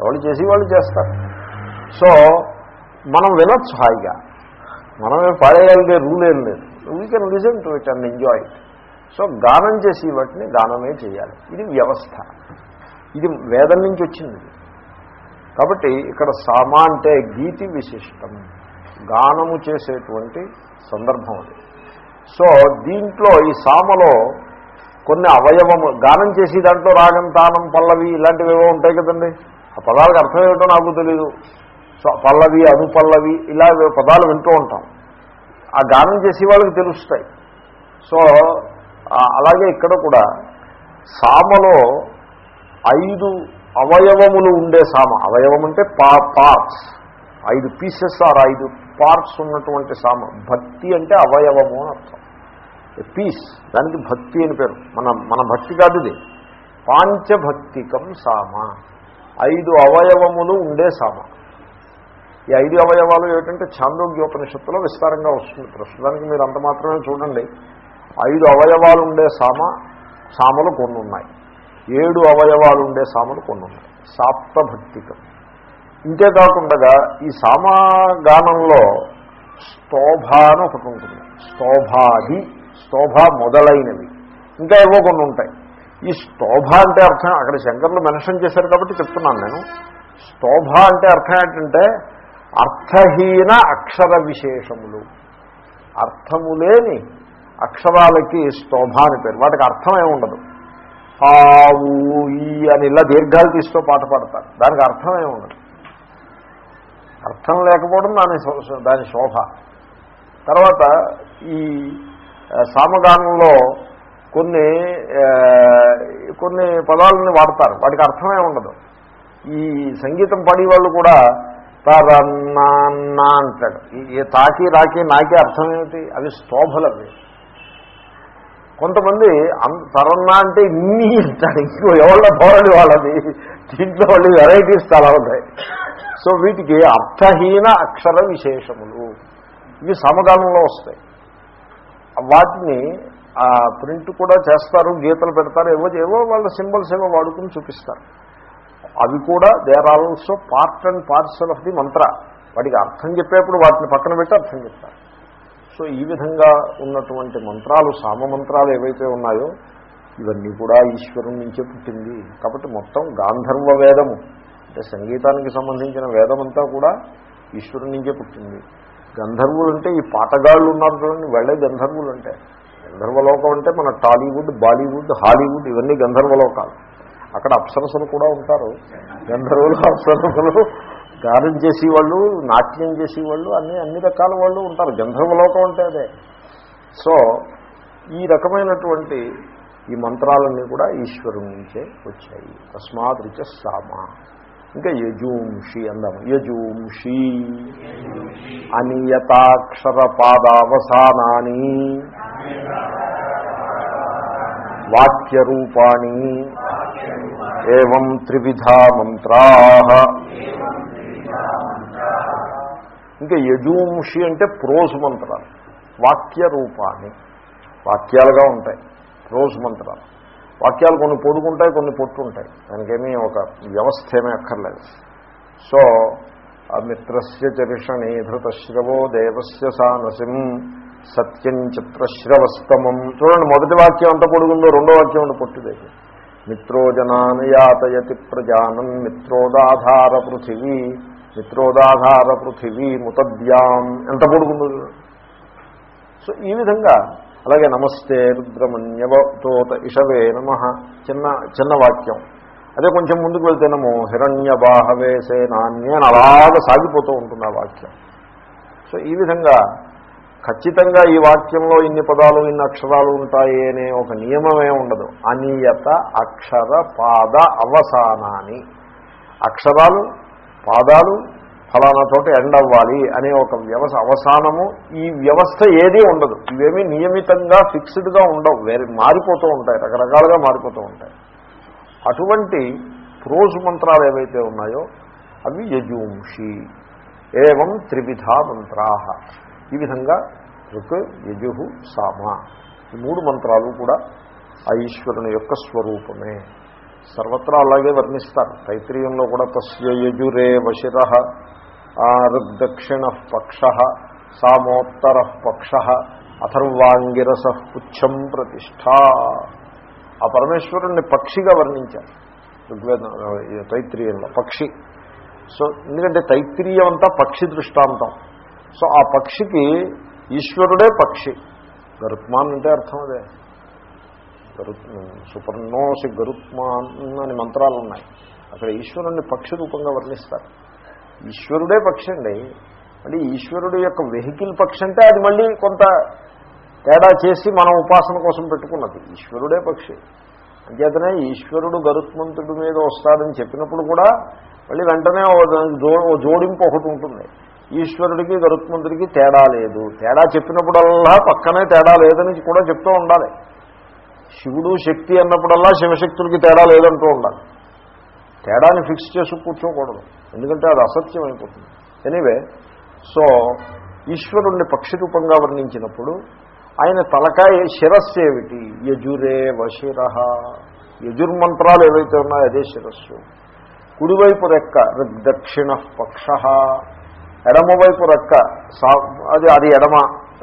ఎవరు చేసి వాళ్ళు చేస్తారు. సో మనం వినొచ్చు హాయిగా. మనమే పాడేయగలిగే రూల్ ఏం లేదు. We can listen to it and enjoy it so గానం చేసి వాటిని గానమే చేయాలి. ఇది వ్యవస్థ. ఇది వేదం నుంచి వచ్చింది. కాబట్టి ఇక్కడ సామ అంటే గీతి విశిష్టం. గానము చేసేటువంటి సందర్భం అది. సో దీంట్లో ఈ సామలో కొన్ని అవయవము గానం చేసి దాంట్లో రాగం తానం పల్లవి ఇలాంటివి ఏవో ఉంటాయి కదండి. ఆ పదాలకు అర్థం ఏమిటో నాకు తెలీదు. సో పల్లవి అనుపల్లవి ఇలా పదాలు వింటూ ఉంటాం. ఆ గానం చేసే వాళ్ళకి తెలుస్తాయి. సో అలాగే ఇక్కడ కూడా సామలో ఐదు అవయవములు ఉండే సామ. అవయవం అంటే పా పార్ట్స్ ఐదు పీసెస్ ఆర్ ఐదు పార్ట్స్ ఉన్నటువంటి సామ. భక్తి అంటే అవయవము అని అర్థం. పీస్ దానికి భక్తి అని పేరు. మన మన భక్తి కాదు ఇది. పాంచభక్తికం సామ. ఐదు అవయవములు ఉండే సామ. ఈ ఐదు అవయవాలు ఏమిటంటే ఛాందోగ్యోపనిషత్తులో విస్తారంగా వస్తుంది. ప్రస్తుతానికి మీరు అంత మాత్రమే చూడండి. ఐదు అవయవాలు ఉండే సామ సామలు కొన్ని ఉన్నాయి. ఏడు అవయవాలు ఉండే సామలు కొన్ని ఉన్నాయి సాప్తభక్తికం ఇంతే కాకుండా ఈ సామగానంలో స్తోభ అని ఒకటి ఉంటుంది. స్తోభాది స్తోభ మొదలైనవి. ఇంకా ఏవో కొన్ని ఉంటాయి ఈ స్తోభ అంటే అర్థం అక్కడ శంకర్లు మెన్షన్ చేశారు కాబట్టి చెప్తున్నాను నేను. స్తోభ అంటే అర్థం ఏంటంటే అర్థహీన అక్షర విశేషములు. అర్థము లేని అక్షరాలకి స్తోభ అని పేరు. వాటికి అర్థమే ఉండదు ఆవు ఈ అని ఇలా దీర్ఘాలు తీస్తూ పాట పాడతారు. దానికి అర్థమే ఉండదు. అర్థం లేకపోవడం దాని దాని శోభ. తర్వాత ఈ సామగానంలో కొన్ని కొన్ని పదాలని వాడతారు. వాటికి అర్థమే ఉండదు. ఈ సంగీతం పాడే వాళ్ళు కూడా తరన్నా అంటాడు ఈ- తాకి రాకి నాకే అర్థం ఏమిటి? అవి స్తోభలు అవి కొంతమంది అం- తరన్నా అంటే ఇన్ని అంటాడు ఇంకో ఎవళ్ళ ధోరణి వాళ్ళది? దీంట్లో వాళ్ళు వెరైటీస్ చాలా ఉంటాయి. సో వీటికి అర్థహీన అక్షర విశేషములు. ఇవి సమగానంలో వస్తాయి. వాటిని ప్రింట్ కూడా చేస్తారు గీతలు పెడతారు ఏవో ఏవో వాళ్ళ సింబల్స్ ఏవో వాడుకుని చూపిస్తారు. అవి కూడా there also part and parcel of the mantra వాటికి అర్థం చెప్పేప్పుడు వాటిని పక్కన పెట్టి అర్థం చెప్తారు. సో ఈ విధంగా ఉన్నటువంటి మంత్రాలు సామ మంత్రాలు ఏవైతే ఉన్నాయో ఇవన్నీ కూడా ఈశ్వరుని నుంచే పుట్టింది. కాబట్టి మొత్తం గాంధర్వ వేదము అంటే సంగీతానికి సంబంధించిన వేదమంతా కూడా ఈశ్వరుని నుంచే పుట్టింది. గంధర్వులు అంటే ఈ పాటగాళ్ళు ఉన్నారు చూడండి వెళ్ళే గంధర్వులు అంటే. గంధర్వలోకం అంటే మన టాలీవుడ్ బాలీవుడ్ హాలీవుడ్ ఇవన్నీ గంధర్వలోకాలు. అక్కడ అప్సరసలు కూడా ఉంటారు. గంధర్వులు అప్సరసలు గానం చేసేవాళ్ళు నాట్యం చేసేవాళ్ళు అన్ని అన్ని రకాల వాళ్ళు ఉంటారు. గంధర్వలోకం అంటే అదే. సో ఈ రకమైనటువంటి ఈ మంత్రాలన్నీ కూడా ఈశ్వరుని నుంచే వచ్చాయి. తస్మాత్ రిచ సామ ఇంకా యజూంషి అందాము యజూంషి అనియతాక్షర పాదావసానాని వాక్యరూపాణి ఏం త్రివిధ మంత్రా ఇంకా యజూంషి అంటే ప్రోజ్ మంత్రాలు. వాక్య రూపాన్ని వాక్యాలుగా ఉంటాయి. ప్రోజ్ మంత్రాలు. వాక్యాలు కొన్ని పొడుగుంటాయి కొన్ని పొట్టుంటాయి. దానికేమీ ఒక వ్యవస్థ ఏమీ అక్కర్లేదు. సో ఆ మిత్రస్య చరిషణి ధృతశ్రవో దేవస్య సానసిం సత్యం చిత్రశ్రవస్తమం. చూడండి మొదటి వాక్యం అంత పొడుగుందో రెండో వాక్యం అంత మిత్రో జనాన్ యాతయతి ప్రజానం మిత్రోదాధార పృథివీ. మిత్రోదాధార పృథివీ ముతద్యాం ఎంత పొడుగుందో సో ఈ విధంగా అలాగే నమస్తే రుద్రమణ్యవతోత ఇషవే నమ చిన్న చిన్న వాక్యం. అదే కొంచెం ముందుకు వెళ్తేనేమో హిరణ్య బాహవేసే నాణ్య అని అలాగ సాగిపోతూ ఉంటుంది ఆ వాక్యం. సో ఈ విధంగా ఖచ్చితంగా ఈ వాక్యంలో ఇన్ని పదాలు ఇన్ని అక్షరాలు ఉంటాయి అనే ఒక నియమమే ఉండదు. అనియత అక్షర పాద అవసానాన్ని అక్షరాలు పాదాలు ఫలానా చోట ఎండ్ అవ్వాలి అనే ఒక వ్యవస్థ అవసానము ఈ వ్యవస్థ ఏదీ ఉండదు. ఇవేమీ నియమితంగా ఫిక్స్డ్గా ఉండవు. వేరే మారిపోతూ ఉంటాయి. రకరకాలుగా మారిపోతూ ఉంటాయి. అటువంటి ప్రోజు మంత్రాలు ఏవైతే ఉన్నాయో అవి యజూంషి. ఏవం త్రివిధ మంత్రా. ఈ విధంగా ఋక్ యజు సామ ఈ మూడు మంత్రాలు కూడా ఆ ఈశ్వరుని యొక్క స్వరూపమే. సర్వత్రా అలాగే వర్ణిస్తారు. తైత్రీయంలో కూడా తస్యయజురే వశిర ఋగ్దక్షిణ పక్ష సామోత్తర పక్ష అథర్వాంగిరస పుచ్చం ప్రతిష్ట. ఆ పరమేశ్వరుణ్ణి పక్షిగా వర్ణించారు. ఋగ్వేద తైత్రీయంలో పక్షి. సో ఎందుకంటే తైత్రీయం అంతా పక్షి దృష్టాంతం. సో ఆ పక్షికి ఈశ్వరుడే పక్షి. గరుత్మాన్ అంటే అర్థం అదే. గరు సుపర్ణోసి గరుత్మాన్ అని మంత్రాలు ఉన్నాయి అక్కడ ఈశ్వరుణ్ణి పక్షి రూపంగా వర్ణిస్తారు. ఈశ్వరుడే పక్షి అండి. మళ్ళీ ఈశ్వరుడు యొక్క వెహికల్ పక్షి అంటే అది మళ్ళీ కొంత తేడా చేసి మనం ఉపాసన కోసం పెట్టుకున్నది. ఈశ్వరుడే పక్షి. అంచేతనే ఈశ్వరుడు గరుత్మంతుడి మీద వస్తాడని చెప్పినప్పుడు కూడా మళ్ళీ వెంటనే జో- జోడింపు ఒకటి ఉంటుంది. ఈశ్వరుడికి గరుత్మంతుడికి తేడా లేదు. తేడా చెప్పినప్పుడల్లా పక్కనే తేడా లేదని కూడా చెప్తూ ఉండాలి. శివుడు శక్తి అన్నప్పుడల్లా శివశక్తుడికి తేడా లేదంటూ ఉండాలి. తేడాని ఫిక్స్ చేసి కూర్చోకూడదు. ఎందుకంటే అది అసత్యం అయిపోతుంది. ఎనీవే సో ఈశ్వరుణ్ణి పక్షి రూపంగా వర్ణించినప్పుడు ఆయన తలకాయ శిరస్సు ఏమిటి? యజురే వశిర. యజుర్మంత్రాలు ఏవైతే ఉన్నాయో అదే శిరస్సు. కుడివైపు రెక్క దక్షిణ పక్ష. ఎడమవైపు రెక్క సా అది అది ఎడమ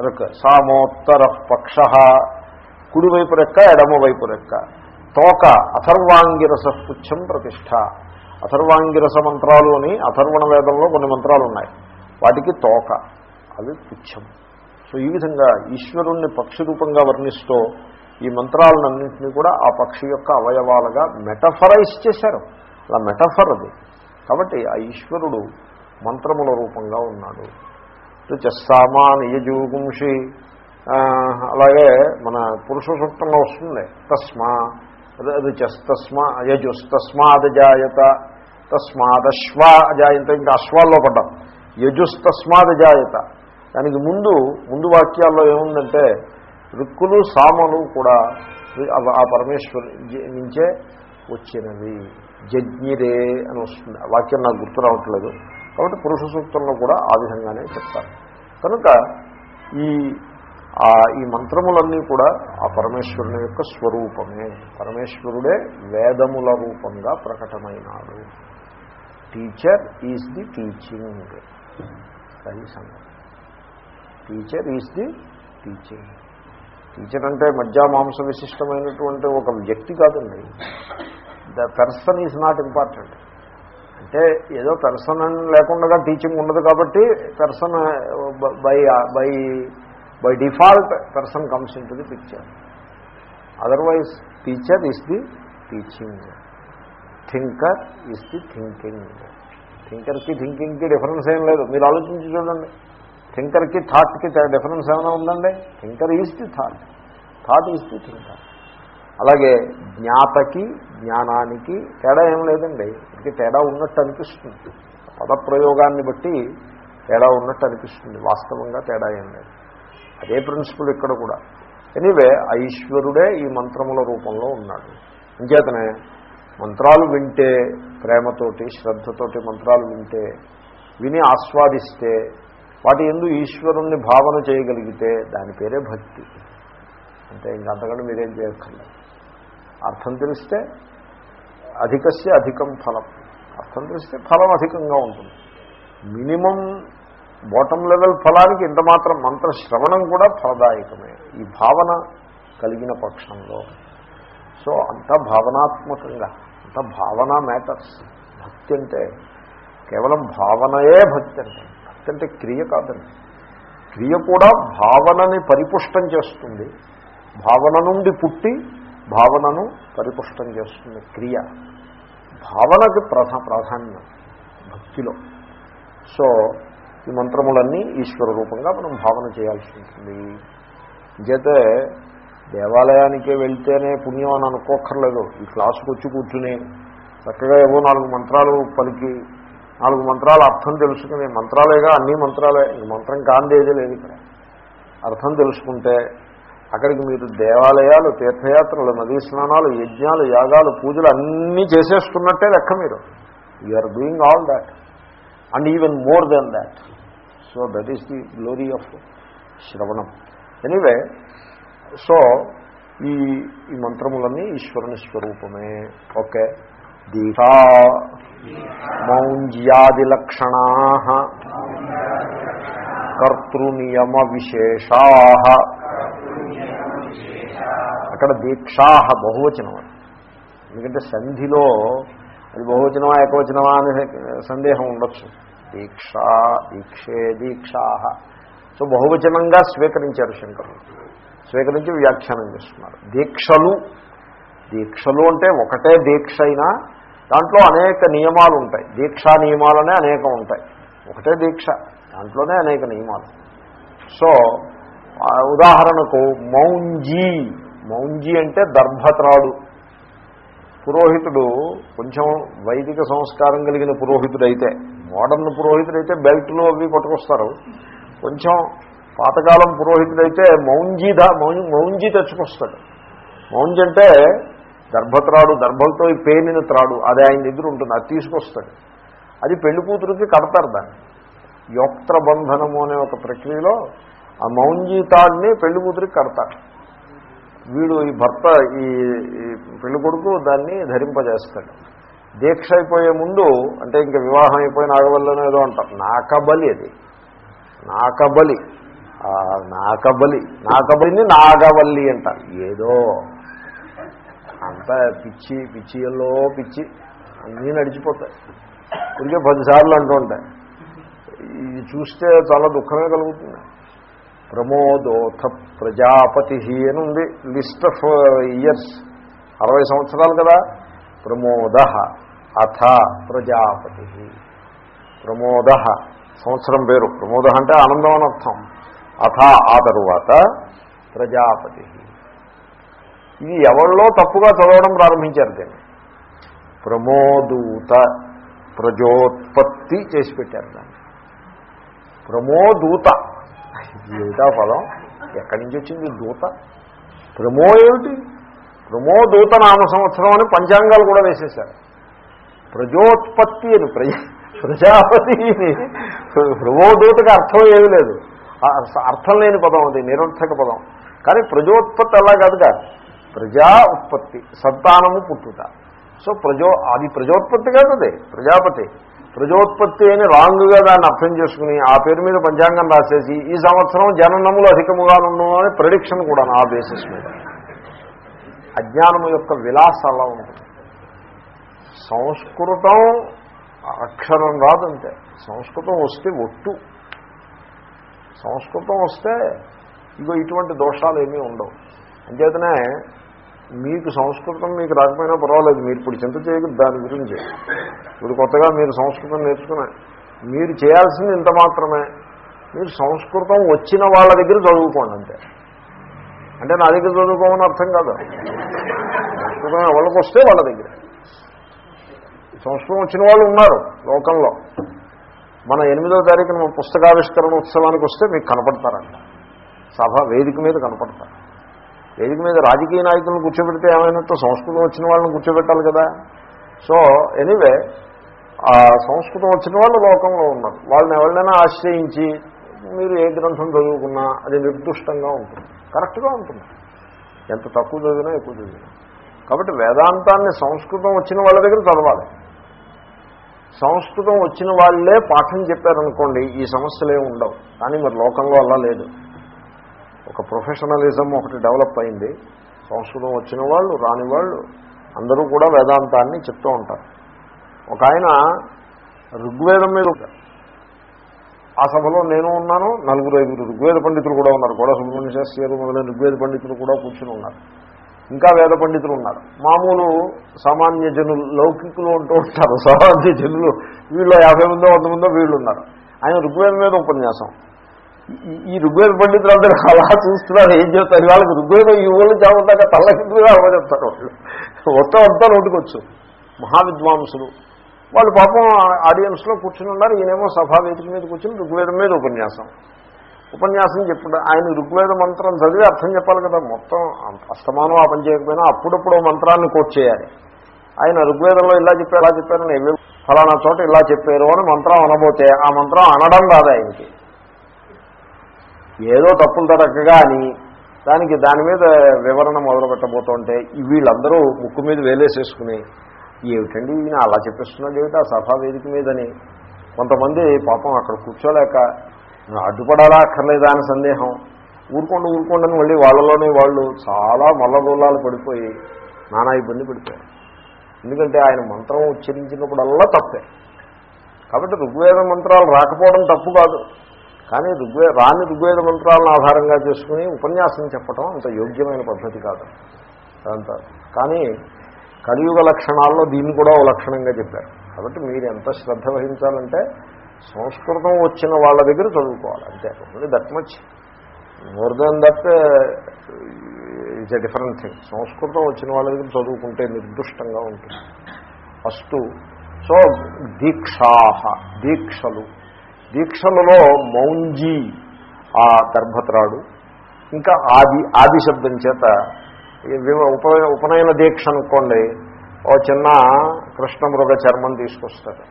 రెక్క సామోత్తర పక్ష. కుడివైపు రెక్క ఎడమవైపు రెక్క. తోక అథర్వాంగిరస పుచ్చం ప్రతిష్ట అథర్వాంగిరస మంత్రాలు అని అథర్వణ వేదంలో కొన్ని మంత్రాలు ఉన్నాయి. వాటికి తోక అది పుచ్చం. సో ఈ విధంగా ఈశ్వరుణ్ణి పక్షి రూపంగా వర్ణిస్తూ ఈ మంత్రాలన్నింటినీ కూడా ఆ పక్షి యొక్క అవయవాలుగా మెటఫరైజ్ చేశారు. అలా మెటఫర్ అది. కాబట్టి ఆ ఈశ్వరుడు మంత్రముల రూపంగా ఉన్నాడు. సామాన్ యజూగుంషి అలాగే మన పురుష సూక్తంలో వస్తుంది. తస్మా. రుచస్తస్మా యజుస్తస్మాదజాయత తస్మాదశ్వ అజాయంత ఇంకా అశ్వాల్లో పడ్డాం. యజుస్తస్మాదజాయత దానికి ముందు ముందు వాక్యాల్లో ఏముందంటే రుక్కులు సామలు కూడా ఆ పరమేశ్వరు నుంచే వచ్చినవి. జజ్ఞిరే అని వస్తుంది. ఆ వాక్యం నాకు గుర్తు రావట్లేదు. కాబట్టి పురుష సూక్తంలో కూడా ఆ విధంగానే చెప్తారు. కనుక ఈ ఈ మంత్రములన్నీ కూడా ఆ పరమేశ్వరుని యొక్క స్వరూపమే. పరమేశ్వరుడే వేదముల రూపంగా ప్రకటమైనాడు. టీచర్ ఈజ్ ది టీచింగ్ అది సంగతి. Teacher is the teaching teacher అంటే మధ్య మాంస విశిష్టమైనటువంటి ఒక వ్యక్తి కాదండి. The person is not important అంటే ఏదో పెర్సన్ అని లేకుండా టీచింగ్ ఉండదు కాబట్టి person by by by default person comes into the picture. Otherwise teacher is the teaching thinker is the thinking థింకర్కి థింకింగ్కి డిఫరెన్స్ ఏం లేదు. మీరు ఆలోచించి చూడండి. థింకర్కి థాట్కి డిఫరెన్స్ ఏమైనా ఉందండి? Thinker is the thought thought is the thinker అలాగే జ్ఞాతకి జ్ఞానానికి తేడా ఏం లేదండి. ఇక్కడికి తేడా ఉన్నట్టు అనిపిస్తుంది. పదప్రయోగాన్ని బట్టి తేడా ఉన్నట్టు అనిపిస్తుంది. వాస్తవంగా తేడా ఏం లేదు. అదే ప్రిన్సిపల్ ఇక్కడ కూడా. ఎనీవే ఆ ఈశ్వరుడే ఈ మంత్రముల రూపంలో ఉన్నాడు. అంచేతనే మంత్రాలు వింటే ప్రేమతోటి శ్రద్ధతోటి మంత్రాలు వింటే విని ఆస్వాదిస్తే వాటి ఎందు ఈశ్వరుణ్ణి భావన చేయగలిగితే దాని పేరే భక్తి. అంటే ఇంకంతకంటే మీరేం చేయక్కర్లేదు. అర్థం తెలిస్తే అధికస్య అధికం ఫలం. అర్థం తెలిస్తే ఫలం అధికంగా ఉంటుంది. మినిమం బాటమ్ లెవెల్ ఫలానికి ఇంత మాత్రం మంత్ర శ్రవణం కూడా ఫలదాయకమే. ఈ భావన కలిగిన పక్షంలో. సో అంత భావనాత్మకంగా అంత భావన మ్యాటర్స్. భక్తి అంటే కేవలం భావనయే భక్తి అంటే. భక్తి అంటే క్రియ కాదండి. క్రియ కూడా భావనని పరిపుష్టం చేస్తుంది. భావన నుండి పుట్టి భావనను పరిపుష్టం చేస్తుంది. క్రియ. భావనకి ప్రధా ప్రాధాన్యం భక్తిలో. సో ఈ మంత్రములన్నీ ఈశ్వర రూపంగా మనం భావన చేయాల్సి ఉంటుంది. చేతే దేవాలయానికే వెళ్తేనే పుణ్యం అని అనుకోక్కర్లేదు. ఈ క్లాసుకు వచ్చి కూర్చుని చక్కగా ఏవో నాలుగు మంత్రాలు పలికి నాలుగు మంత్రాలు అర్థం తెలుసుకుని మంత్రాలేగా అన్ని మంత్రాలే ఈ మంత్రం కాందేదే లేదు ఇక్కడ. అర్థం తెలుసుకుంటే అక్కడికి మీరు దేవాలయాలు తీర్థయాత్రలు నదీ స్నానాలు యజ్ఞాలు యాగాలు పూజలు అన్నీ చేసేస్తున్నట్టే లెక్క మీరు. Are doing all that and even more than that so that is the glory of శ్రవణం ఎనీవే సో ఈ ఈ మంత్రములన్నీ ఈశ్వరుని స్వరూపమే. ఓకే దీక్షా మౌంజ్యాది లక్షణా కర్తృనియమ విశేషా అక్కడ దీక్షా బహువచనం ఎందుకంటే సంధిలో అది బహువచనమా ఏకవచనమా అనే సందేహం ఉండొచ్చు. దీక్షా దీక్షే దీక్షా సో బహువచనంగా స్వీకరించారు శంకరులు. స్వీకరించి వ్యాఖ్యానం చేస్తున్నారు. దీక్షలు దీక్షలు అంటే ఒకటే దీక్ష అయినా దాంట్లో అనేక నియమాలు ఉంటాయి. దీక్షా నియమాలనే అనేకం ఉంటాయి. ఒకటే దీక్ష దాంట్లోనే అనేక నియమాలు. సో ఉదాహరణకు మౌంజీ. మౌంజీ అంటే దర్భత్రాడు పురోహితుడు కొంచెం వైదిక సంస్కారం కలిగిన పురోహితుడైతే మోడర్న్ పురోహితుడైతే బెల్ట్లు అవి కొట్టుకొస్తారు కొంచెం పాతకాలం పురోహితుడైతే మౌంజీ దా మౌంజీ తెచ్చుకొస్తాడు. మౌంజి అంటే దర్భత్రాడు దర్భంతో ఈ పేనిన త్రాడు అది ఆయన దగ్గర ఉంటుంది అది తీసుకొస్తాడు. అది పెళ్ళి కూతురికి కడతారు దాన్ని. యోక్త్ర బంధనము అనే ఒక ప్రక్రియలో ఆ మౌంజీ తాడిని పెళ్ళి కూతురికి కడతారు. వీడు ఈ భర్త ఈ పెళ్ళి కొడుకు దాన్ని ధరింపజేస్తాడు. దీక్ష అయిపోయే ముందు అంటే ఇంకా వివాహం అయిపోయిన నాగవల్లినో ఏదో అంటారు నాకబలి అది. నాకబలి. నాకబలి. నాకబలిని నాగవల్లి అంటారు. ఏదో. అంతా పిచ్చి పిచ్చిలో పిచ్చి. అన్నీ నడిచిపోతాయి. ఇదిగే పదిసార్లు అంటూ ఉంటాయి ఇది చూస్తే చాలా దుఃఖమే కలుగుతుంది. ప్రమోదోథ ప్రజాపతి అని ఉంది లిస్ట్ ఆఫ్ ఇయర్స్ అరవై సంవత్సరాలు కదా. ప్రమోద. అథ ప్రజాపతి ప్రమోద. సంవత్సరం పేరు. ప్రమోద అంటే ఆనందం అని అర్థం. అథ ఆ తరువాత ప్రజాపతి ఇది ఎవరిలో తప్పుగా చదవడం ప్రారంభించారు దీన్ని. ప్రమోదూత ప్రజోత్పత్తి చేసి పెట్టారు దాన్ని. ప్రమోదూత ఏమిటా పదం ఎక్కడి నుంచి వచ్చింది దూత? ప్రమో ఏమిటి? ప్రమోదూత నామ సంవత్సరం అని పంచాంగాలు కూడా వేసేశారు. ప్రజోత్పత్తి అని ప్రజ ప్రజాపతి ప్రమోదూతకి అర్థం ఏమీ లేదు. అర్థం లేని పదం అది నిరర్థక పదం. కానీ ప్రజోత్పత్తి అలా కాదుగా ప్రజా ఉత్పత్తి సంతానము పుట్టుట. సో ప్రజో అది ప్రజోత్పత్తి కాదు అది ప్రజాపతి. ప్రజోత్పత్తి అని రాంగ్గా దాన్ని అర్థం చేసుకుని ఆ పేరు మీద పంచాంగం రాసేసి ఈ సంవత్సరం జననములు అధికముగా ఉన్ను అని కూడా ఆ బేసిస్ మీద. అజ్ఞానం యొక్క విలాస అలా ఉంటుంది. సంస్కృతం అక్షరం రాదంటే సంస్కృతం వస్తే ఒట్టు. సంస్కృతం వస్తే ఇగో ఇటువంటి దోషాలు ఏమీ ఉండవు. అంచేతనే మీకు సంస్కృతం మీకు రాకపోయినా పర్వాలేదు. మీరు ఇప్పుడు చింత చేయకూడదు దాని గురించి. ఇప్పుడు కొత్తగా మీరు సంస్కృతం నేర్చుకున్నా మీరు చేయాల్సింది ఇంత మాత్రమే. మీరు సంస్కృతం వచ్చిన వాళ్ళ దగ్గర చదువుకోండి అంతే. అంటే నా దగ్గర చదువుకోమని అర్థం కాదు. సంస్కృతం ఎవరికి వస్తే వాళ్ళ దగ్గర. సంస్కృతం వచ్చిన వాళ్ళు ఉన్నారు లోకంలో. మన ఎనిమిదో తారీఖున పుస్తకావిష్కరణ ఉత్సవానికి వస్తే మీకు కనపడతారంట. సభ వేదిక మీద కనపడతారు. వేదిక మీద రాజకీయ నాయకులను కూర్చోబెడితే ఏమైనట్టు సంస్కృతం వచ్చిన వాళ్ళని కూర్చోబెట్టాలి కదా. సో ఎనీవే ఆ సంస్కృతం వచ్చిన వాళ్ళు లోకంలో ఉన్నారు. వాళ్ళని ఎవరినైనా ఆశ్రయించి మీరు ఏ గ్రంథం చదువుకున్నా అది నిర్దుష్టంగా ఉంటుంది. కరెక్ట్గా ఉంటుంది. ఎంత తక్కువ చదివినా ఎక్కువ చదివినా. కాబట్టి వేదాంతాన్ని సంస్కృతం వచ్చిన వాళ్ళ దగ్గర చదవాలి. సంస్కృతం వచ్చిన వాళ్ళే పాఠం చెప్పారనుకోండి ఈ సమస్యలే ఉండవు. కానీ మరి లోకంలో అలా లేదు. ఒక ప్రొఫెషనలిజం ఒకటి డెవలప్ అయింది. సంస్కృతం వచ్చిన వాళ్ళు రాని వాళ్ళు అందరూ కూడా వేదాంతాన్ని చెప్తూ ఉంటారు. ఒక ఆయన ఋగ్వేదం మీద ఆ సభలో నేను ఉన్నాను నలుగురు ఐదుగురు ఋగ్వేద పండితులు కూడా ఉన్నారు. కూడా సుబ్రహ్మణ్య శాస్త్రి గారు మొదలైన ఋగ్వేద పండితులు కూడా కూర్చుని ఉన్నారు. ఇంకా వేద పండితులు ఉన్నారు. మామూలు సామాన్య జనులు లౌకికులు ఉంటూ ఉంటారు. సామాన్య జనులు వీళ్ళు యాభై మందో వంద మందో వీళ్ళు ఉన్నారు. ఆయన ఋగ్వేదం మీద ఉపన్యాసం. ఈ- ఋగ్వేద పండితులందరూ అలా చూస్తున్నారు ఏం చెప్తారు వాళ్ళకి ఋగ్వేదం ఈ ఊళ్ళు చావుతాక తల్లకిందుగా చెప్తారు వాళ్ళు? మొత్తం అంతా నోటుకొచ్చు. మహావిద్వాంసులు. వాళ్ళు పాపం ఆడియన్స్లో కూర్చుని ఉన్నారు ఈయనేమో సభావేదిక మీద కూర్చుని ఋగ్వేదం మీద ఉపన్యాసం. ఉపన్యాసం చెప్పడం ఆయన ఋగ్వేద మంత్రం చదివి అర్థం చెప్పాలి కదా మొత్తం అస్తమానం ఆ పని చేయకపోయినా అప్పుడప్పుడు మంత్రాన్ని కోట్ చేయాలి. ఆయన ఋగ్వేదంలో ఇలా చెప్పారు ఇలా చెప్పారని ఫలానా చోట ఇలా చెప్పారు అని మంత్రం అనబోతే ఆ మంత్రం అనడం రాదు ఆయనకి. ఏదో తప్పులు తరగగా అని దానికి దాని మీద వివరణ మొదలు పెట్టబోతుంటే వీళ్ళందరూ ముక్కు మీద వేలేసేసుకుని ఏమిటండి ఈయన అలా చెప్పేస్తున్నాడు? ఏమిటి ఆ సభా వేదిక మీదని? కొంతమంది పాపం అక్కడ కూర్చోలేక అడ్డుపడాలా అక్కర్లేదా? అని సందేహం. ఊరుకోండి ఊరుకోండి మళ్ళీ వాళ్ళలోనే వాళ్ళు చాలా మల్లగోళాలు పడిపోయి నానా ఇబ్బంది పడిపోయారు. ఎందుకంటే ఆయన మంత్రం ఉచ్చరించినప్పుడల్లా తప్పే. కాబట్టి ఋగ్వేద మంత్రాలు రాకపోవడం తప్పు కాదు. కానీ ఋగ్వే రాని ఋగ్వేద మంత్రాలను ఆధారంగా చేసుకుని ఉపన్యాసం చెప్పడం అంత యోగ్యమైన పద్ధతి కాదు. అదంతా. కానీ కలియుగ లక్షణాల్లో దీన్ని కూడా ఓ లక్షణంగా చెప్పారు. కాబట్టి మీరు ఎంత శ్రద్ధ వహించాలంటే సంస్కృతం వచ్చిన వాళ్ళ దగ్గర చదువుకోవాలి. అంతే. Only that much more than that it's a different thing Sanskrit వచ్చిన వాళ్ళ దగ్గర చదువుకుంటే నిర్దుష్టంగా ఉంటుంది. ఫస్ట్. సో దీక్షాహ దీక్షలు. దీక్షలలో మౌంజీ ఆ గర్భత్రాడు ఇంకా ఆది ఆది శబ్దం చేత ఉప ఉపనయన దీక్ష అనుకోండి ఓ చిన్న కృష్ణమృగ చర్మం తీసుకొస్తాడు.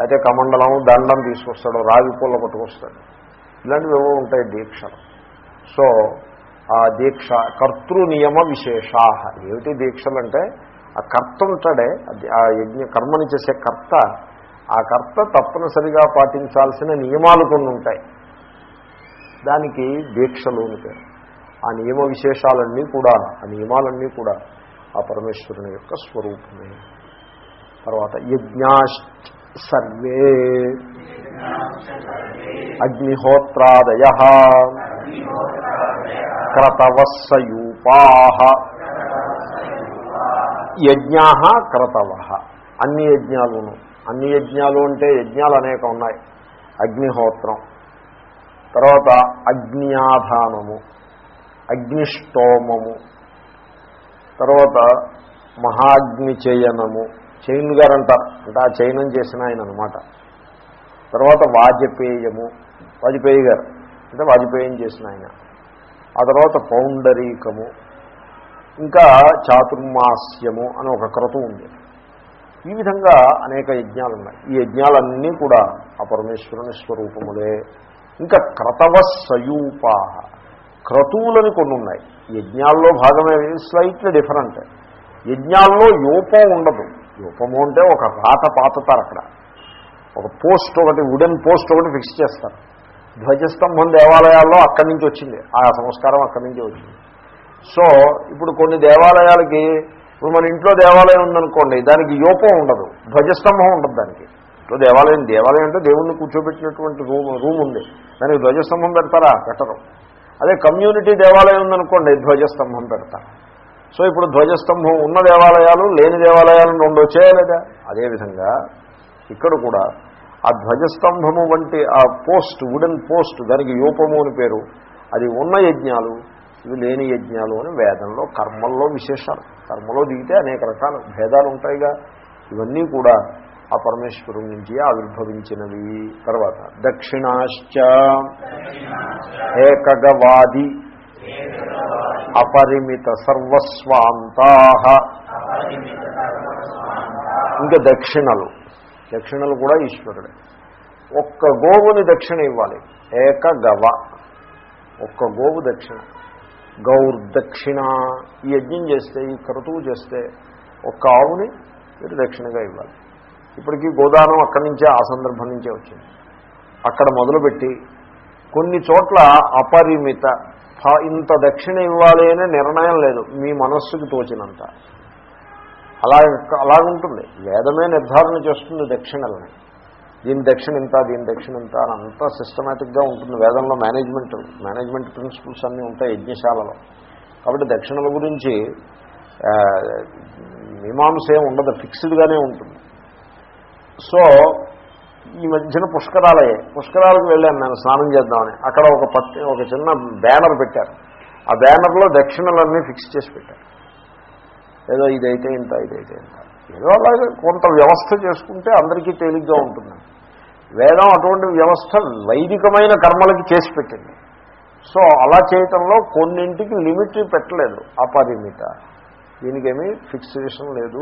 అయితే కమండలం దండం తీసుకొస్తాడు రాగి పూల పట్టుకొస్తాడు. ఇలాంటివి ఏవో ఉంటాయి దీక్షలు. సో ఆ దీక్ష కర్తృ నియమ విశేషా. ఏమిటి దీక్షలు అంటే ఆ కర్త ఉంటాడే ఆ యజ్ఞ కర్మని చేసే కర్త ఆ కర్త తప్పనిసరిగా పాటించాల్సిన నియమాలు కొన్ని ఉంటాయి. దానికి దీక్షలు ఉంటాయి ఆ నియమ విశేషాలన్నీ కూడా ఆ నియమాలన్నీ కూడా ఆ పరమేశ్వరుని యొక్క స్వరూపమే. తర్వాత యజ్ఞాశ్ సర్వే. అగ్నిహోత్రాదయ. క్రతవస్సయూపా. యజ్ఞా క్రతవ. అన్ని యజ్ఞాలును అన్ని యజ్ఞాలు అంటే యజ్ఞాలు అనేక ఉన్నాయి. అగ్నిహోత్రం. తర్వాత అగ్నియాధానము అగ్నిష్టోమము తర్వాత మహాగ్ని చయనము చైన్ గారు అంటారు. అంటే ఆ చైనం చేసిన ఆయన అనమాట తర్వాత వాజపేయము వాజపేయి గారు. అంటే వాజపేయం చేసిన ఆయన. ఆ తర్వాత పౌండరీకము. ఇంకా చాతుర్మాస్యము అని ఒక క్రతువు ఉంది. ఈ విధంగా అనేక యజ్ఞాలు ఉన్నాయి ఈ యజ్ఞాలన్నీ కూడా ఆ పరమేశ్వరుని స్వరూపములే. ఇంకా క్రతవ సయూపా క్రతువులని కొన్ని ఉన్నాయి యజ్ఞాల్లో భాగమే స్లైట్లీ డిఫరెంట్. యజ్ఞాల్లో యోపం ఉండదు. యూపము అంటే ఒక రాత పాతతారు అక్కడ. ఒక పోస్ట్ ఒకటి వుడెన్ పోస్ట్ ఒకటి ఫిక్స్ చేస్తారు. ధ్వజస్తంభం దేవాలయాల్లో అక్కడి నుంచి వచ్చింది. ఆ సంస్కారం అక్కడి నుంచి వచ్చింది. సో ఇప్పుడు కొన్ని దేవాలయాలకి ఇప్పుడు మన ఇంట్లో దేవాలయం ఉందనుకోండి దానికి యోపం ఉండదు. ధ్వజస్తంభం ఉండదు దానికి. ఇంట్లో దేవాలయం దేవాలయం అంటే దేవుణ్ణి కూర్చోబెట్టినటువంటి రూమ్ రూమ్ ఉంది. దానికి ధ్వజస్తంభం పెడతారా? పెట్టరు. అదే కమ్యూనిటీ దేవాలయం ఉందనుకోండి ధ్వజస్తంభం పెడతారు. సో ఇప్పుడు ధ్వజస్తంభం ఉన్న దేవాలయాలు లేని దేవాలయాలు రెండు వచ్చాయలేదా అదేవిధంగా ఇక్కడ కూడా ఆ ధ్వజస్తంభము వంటి ఆ పోస్ట్ వుడెన్ పోస్ట్ దానికి యూపము అని పేరు. అది ఉన్న యజ్ఞాలు ఇవి లేని యజ్ఞాలు అని వేదంలో కర్మల్లో విశేషాలు. కర్మలో దిగితే అనేక రకాల భేదాలు ఉంటాయిగా. ఇవన్నీ కూడా ఆ పరమేశ్వరుడి నుంచి ఆవిర్భవించినవి. తర్వాత దక్షిణాశ్చ ఏకగవాది అపరిమిత సర్వస్వాంతా. ఇంకా దక్షిణలు. దక్షిణలు కూడా ఈశ్వరుడే. ఒక్క గోవుని దక్షిణ ఇవ్వాలి. ఏక గవ ఒక్క గోవు దక్షిణ. గౌర్దక్షిణ ఈ యజ్ఞం చేస్తే ఈ క్రతువు చేస్తే ఒక్క ఆవుని మీరు దక్షిణగా ఇవ్వాలి. ఇప్పటికీ గోదానం అక్కడి నుంచే ఆ సందర్భం నుంచే వచ్చింది. అక్కడ మొదలుపెట్టి కొన్ని చోట్ల అపరిమిత ఇంత దక్షిణ ఇవ్వాలి అనే నిర్ణయం లేదు. మీ మనస్సుకి తోచినంత. అలా అలాగుంటుంది. వేదమే నిర్ధారణ చేస్తుంది దక్షిణలని. దీని దక్షిణ ఇంత దీని దక్షిణ ఇంత అని అంతా సిస్టమేటిక్గా ఉంటుంది. వేదంలో మేనేజ్మెంట్ మేనేజ్మెంట్ ప్రిన్సిపల్స్ అన్నీ ఉంటాయి యజ్ఞశాలలో. కాబట్టి దక్షిణల గురించి మీమాంస ఏమి ఉండదు ఫిక్స్డ్గానే ఉంటుంది. సో ఈ మధ్యన పుష్కరాలయే పుష్కరాలకు వెళ్ళాను నేను స్నానం చేద్దామని. అక్కడ ఒక పత్తి ఒక చిన్న బ్యానర్ పెట్టారు. ఆ బ్యానర్లో దక్షిణలన్నీ ఫిక్స్ చేసి పెట్టారు. ఏదో ఇదైతే ఇంత ఇదైతే ఇంత. ఏదో అలాగే కొంత వ్యవస్థ చేసుకుంటే అందరికీ తేలిగ్గా ఉంటుంది. వేదం అటువంటి వ్యవస్థ వైదికమైన కర్మలకి చేసి పెట్టింది. సో అలా చేయటంలో కొన్నింటికి లిమిట్ పెట్టలేదు అపరిమిత దీనికేమీ ఫిక్సేషన్ లేదు.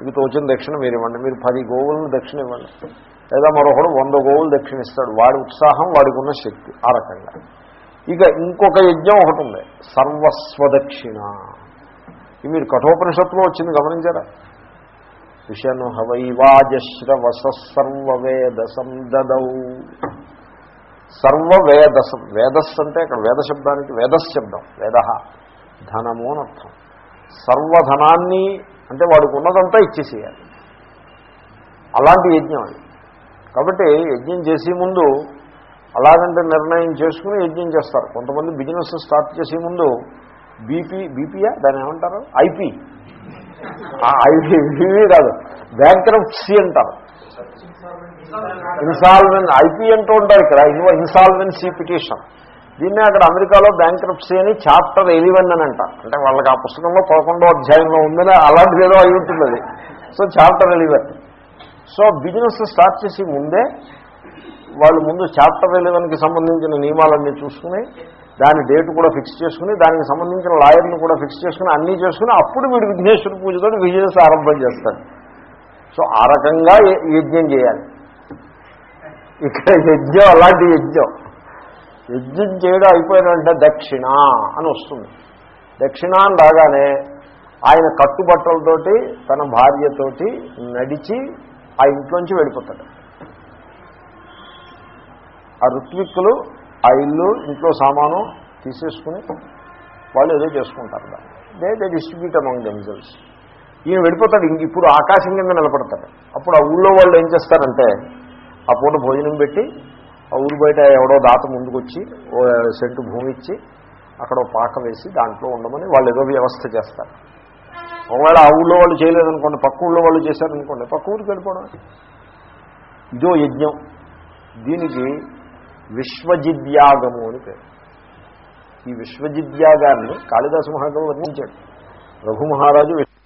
మీకు తోచిన దక్షిణ మీరు ఇవ్వండి. మీరు పది గోవులను దక్షిణ ఇవ్వండి. లేదా మరొకడు వంద గోవులు దక్షిణ ఇస్తాడు. వాడి ఉత్సాహం వాడికి ఉన్న శక్తి ఆ రకంగా. ఇక ఇంకొక యజ్ఞం ఒకటి ఉంది. సర్వస్వదక్షిణ. ఇది మీరు కఠోపనిషత్తులో వచ్చింది గమనించారా? విషను హవైవాజశ్రవసర్వవేదసం దదౌ సర్వవేదసం వేదస్ అంటే ఇక్కడ వేద శబ్దానికి శబ్దం వేద ధనము అని అర్థం. సర్వధనాన్ని అంటే వాడికి ఉన్నదంతా ఇచ్చేసేయాలి. అలాంటి యజ్ఞం అది. కాబట్టి యజ్ఞం చేసే ముందు అలాగంటే నిర్ణయం చేసుకుని యజ్ఞం చేస్తారు. కొంతమంది బిజినెస్ స్టార్ట్ చేసే ముందు బీపీ బీపీయా? దాన్ని ఏమంటారు? ఐపీ. ఐపీ కాదు. బ్యాంక్రప్సీ అంటారు. ఇన్సాల్వెన్ ఐపీ అంటూ ఉంటారు ఇక్కడ. ఇన్సాల్వెన్సీ పిటిషన్ దీన్నే అక్కడ అమెరికాలో బ్యాంక్రప్సీ అని చాప్టర్ ఎలివెన్ అని అంట అంటే వాళ్ళకి ఆ పుస్తకంలో పదకొండో అధ్యాయంలో ఉందని అలాంటిది ఏదో అయి ఉంటుంది అది so chapter eleven so business start చేసి ముందే వాళ్ళు ముందు చాప్టర్ ఎలివెన్కి సంబంధించిన నియమాలన్నీ చూసుకుని దాని డేట్ కూడా ఫిక్స్ చేసుకుని దానికి సంబంధించిన లాయర్ని కూడా ఫిక్స్ చేసుకుని అన్నీ చేసుకుని అప్పుడు వీడు విఘ్నేశ్వర పూజతో బిజినెస్ ఆరంభం చేస్తాడు. సో ఆ రకంగా యజ్ఞం చేయాలి. ఇక్కడ యజ్ఞం అలాంటి యజ్ఞం. యజ్ఞం చేయడం అయిపోయినంటే దక్షిణ అని వస్తుంది. దక్షిణ అని రాగానే ఆయన కట్టుబట్టలతోటి తన భార్యతోటి నడిచి ఆ ఇంట్లోంచి వెళ్ళిపోతాడు. ఆ ఋత్విక్కులు ఆ ఇల్లు ఇంట్లో సామాను తీసేసుకుని వాళ్ళు ఏదో చేసుకుంటారు దాన్ని. They they distribute among themselves ఈయన వెళ్ళిపోతాడు ఇంక ఇప్పుడు ఆకాశం కింద నిలబడతాడు. అప్పుడు ఆ ఊళ్ళో వాళ్ళు ఏం చేస్తారంటే ఆ పూట భోజనం పెట్టి ఆ ఊరు బయట ఎవడో దాత ముందుకొచ్చి ఓ సెంటు భూమి ఇచ్చి అక్కడ పాక వేసి దాంట్లో ఉండమని వాళ్ళు ఏదో వ్యవస్థ చేస్తారు. ఒకవేళ ఆ ఊళ్ళో వాళ్ళు చేయలేదనుకోండి పక్క ఊళ్ళో వాళ్ళు చేశారనుకోండి పక్క ఊరికి వెళ్ళిపోవడం ఇదో యజ్ఞం. దీనికి విశ్వజిద్యాగము అని పేరు. ఈ విశ్వజిద్యాగాన్ని కాళిదాస మహాకవి వర్ణించాడు. రఘు మహారాజు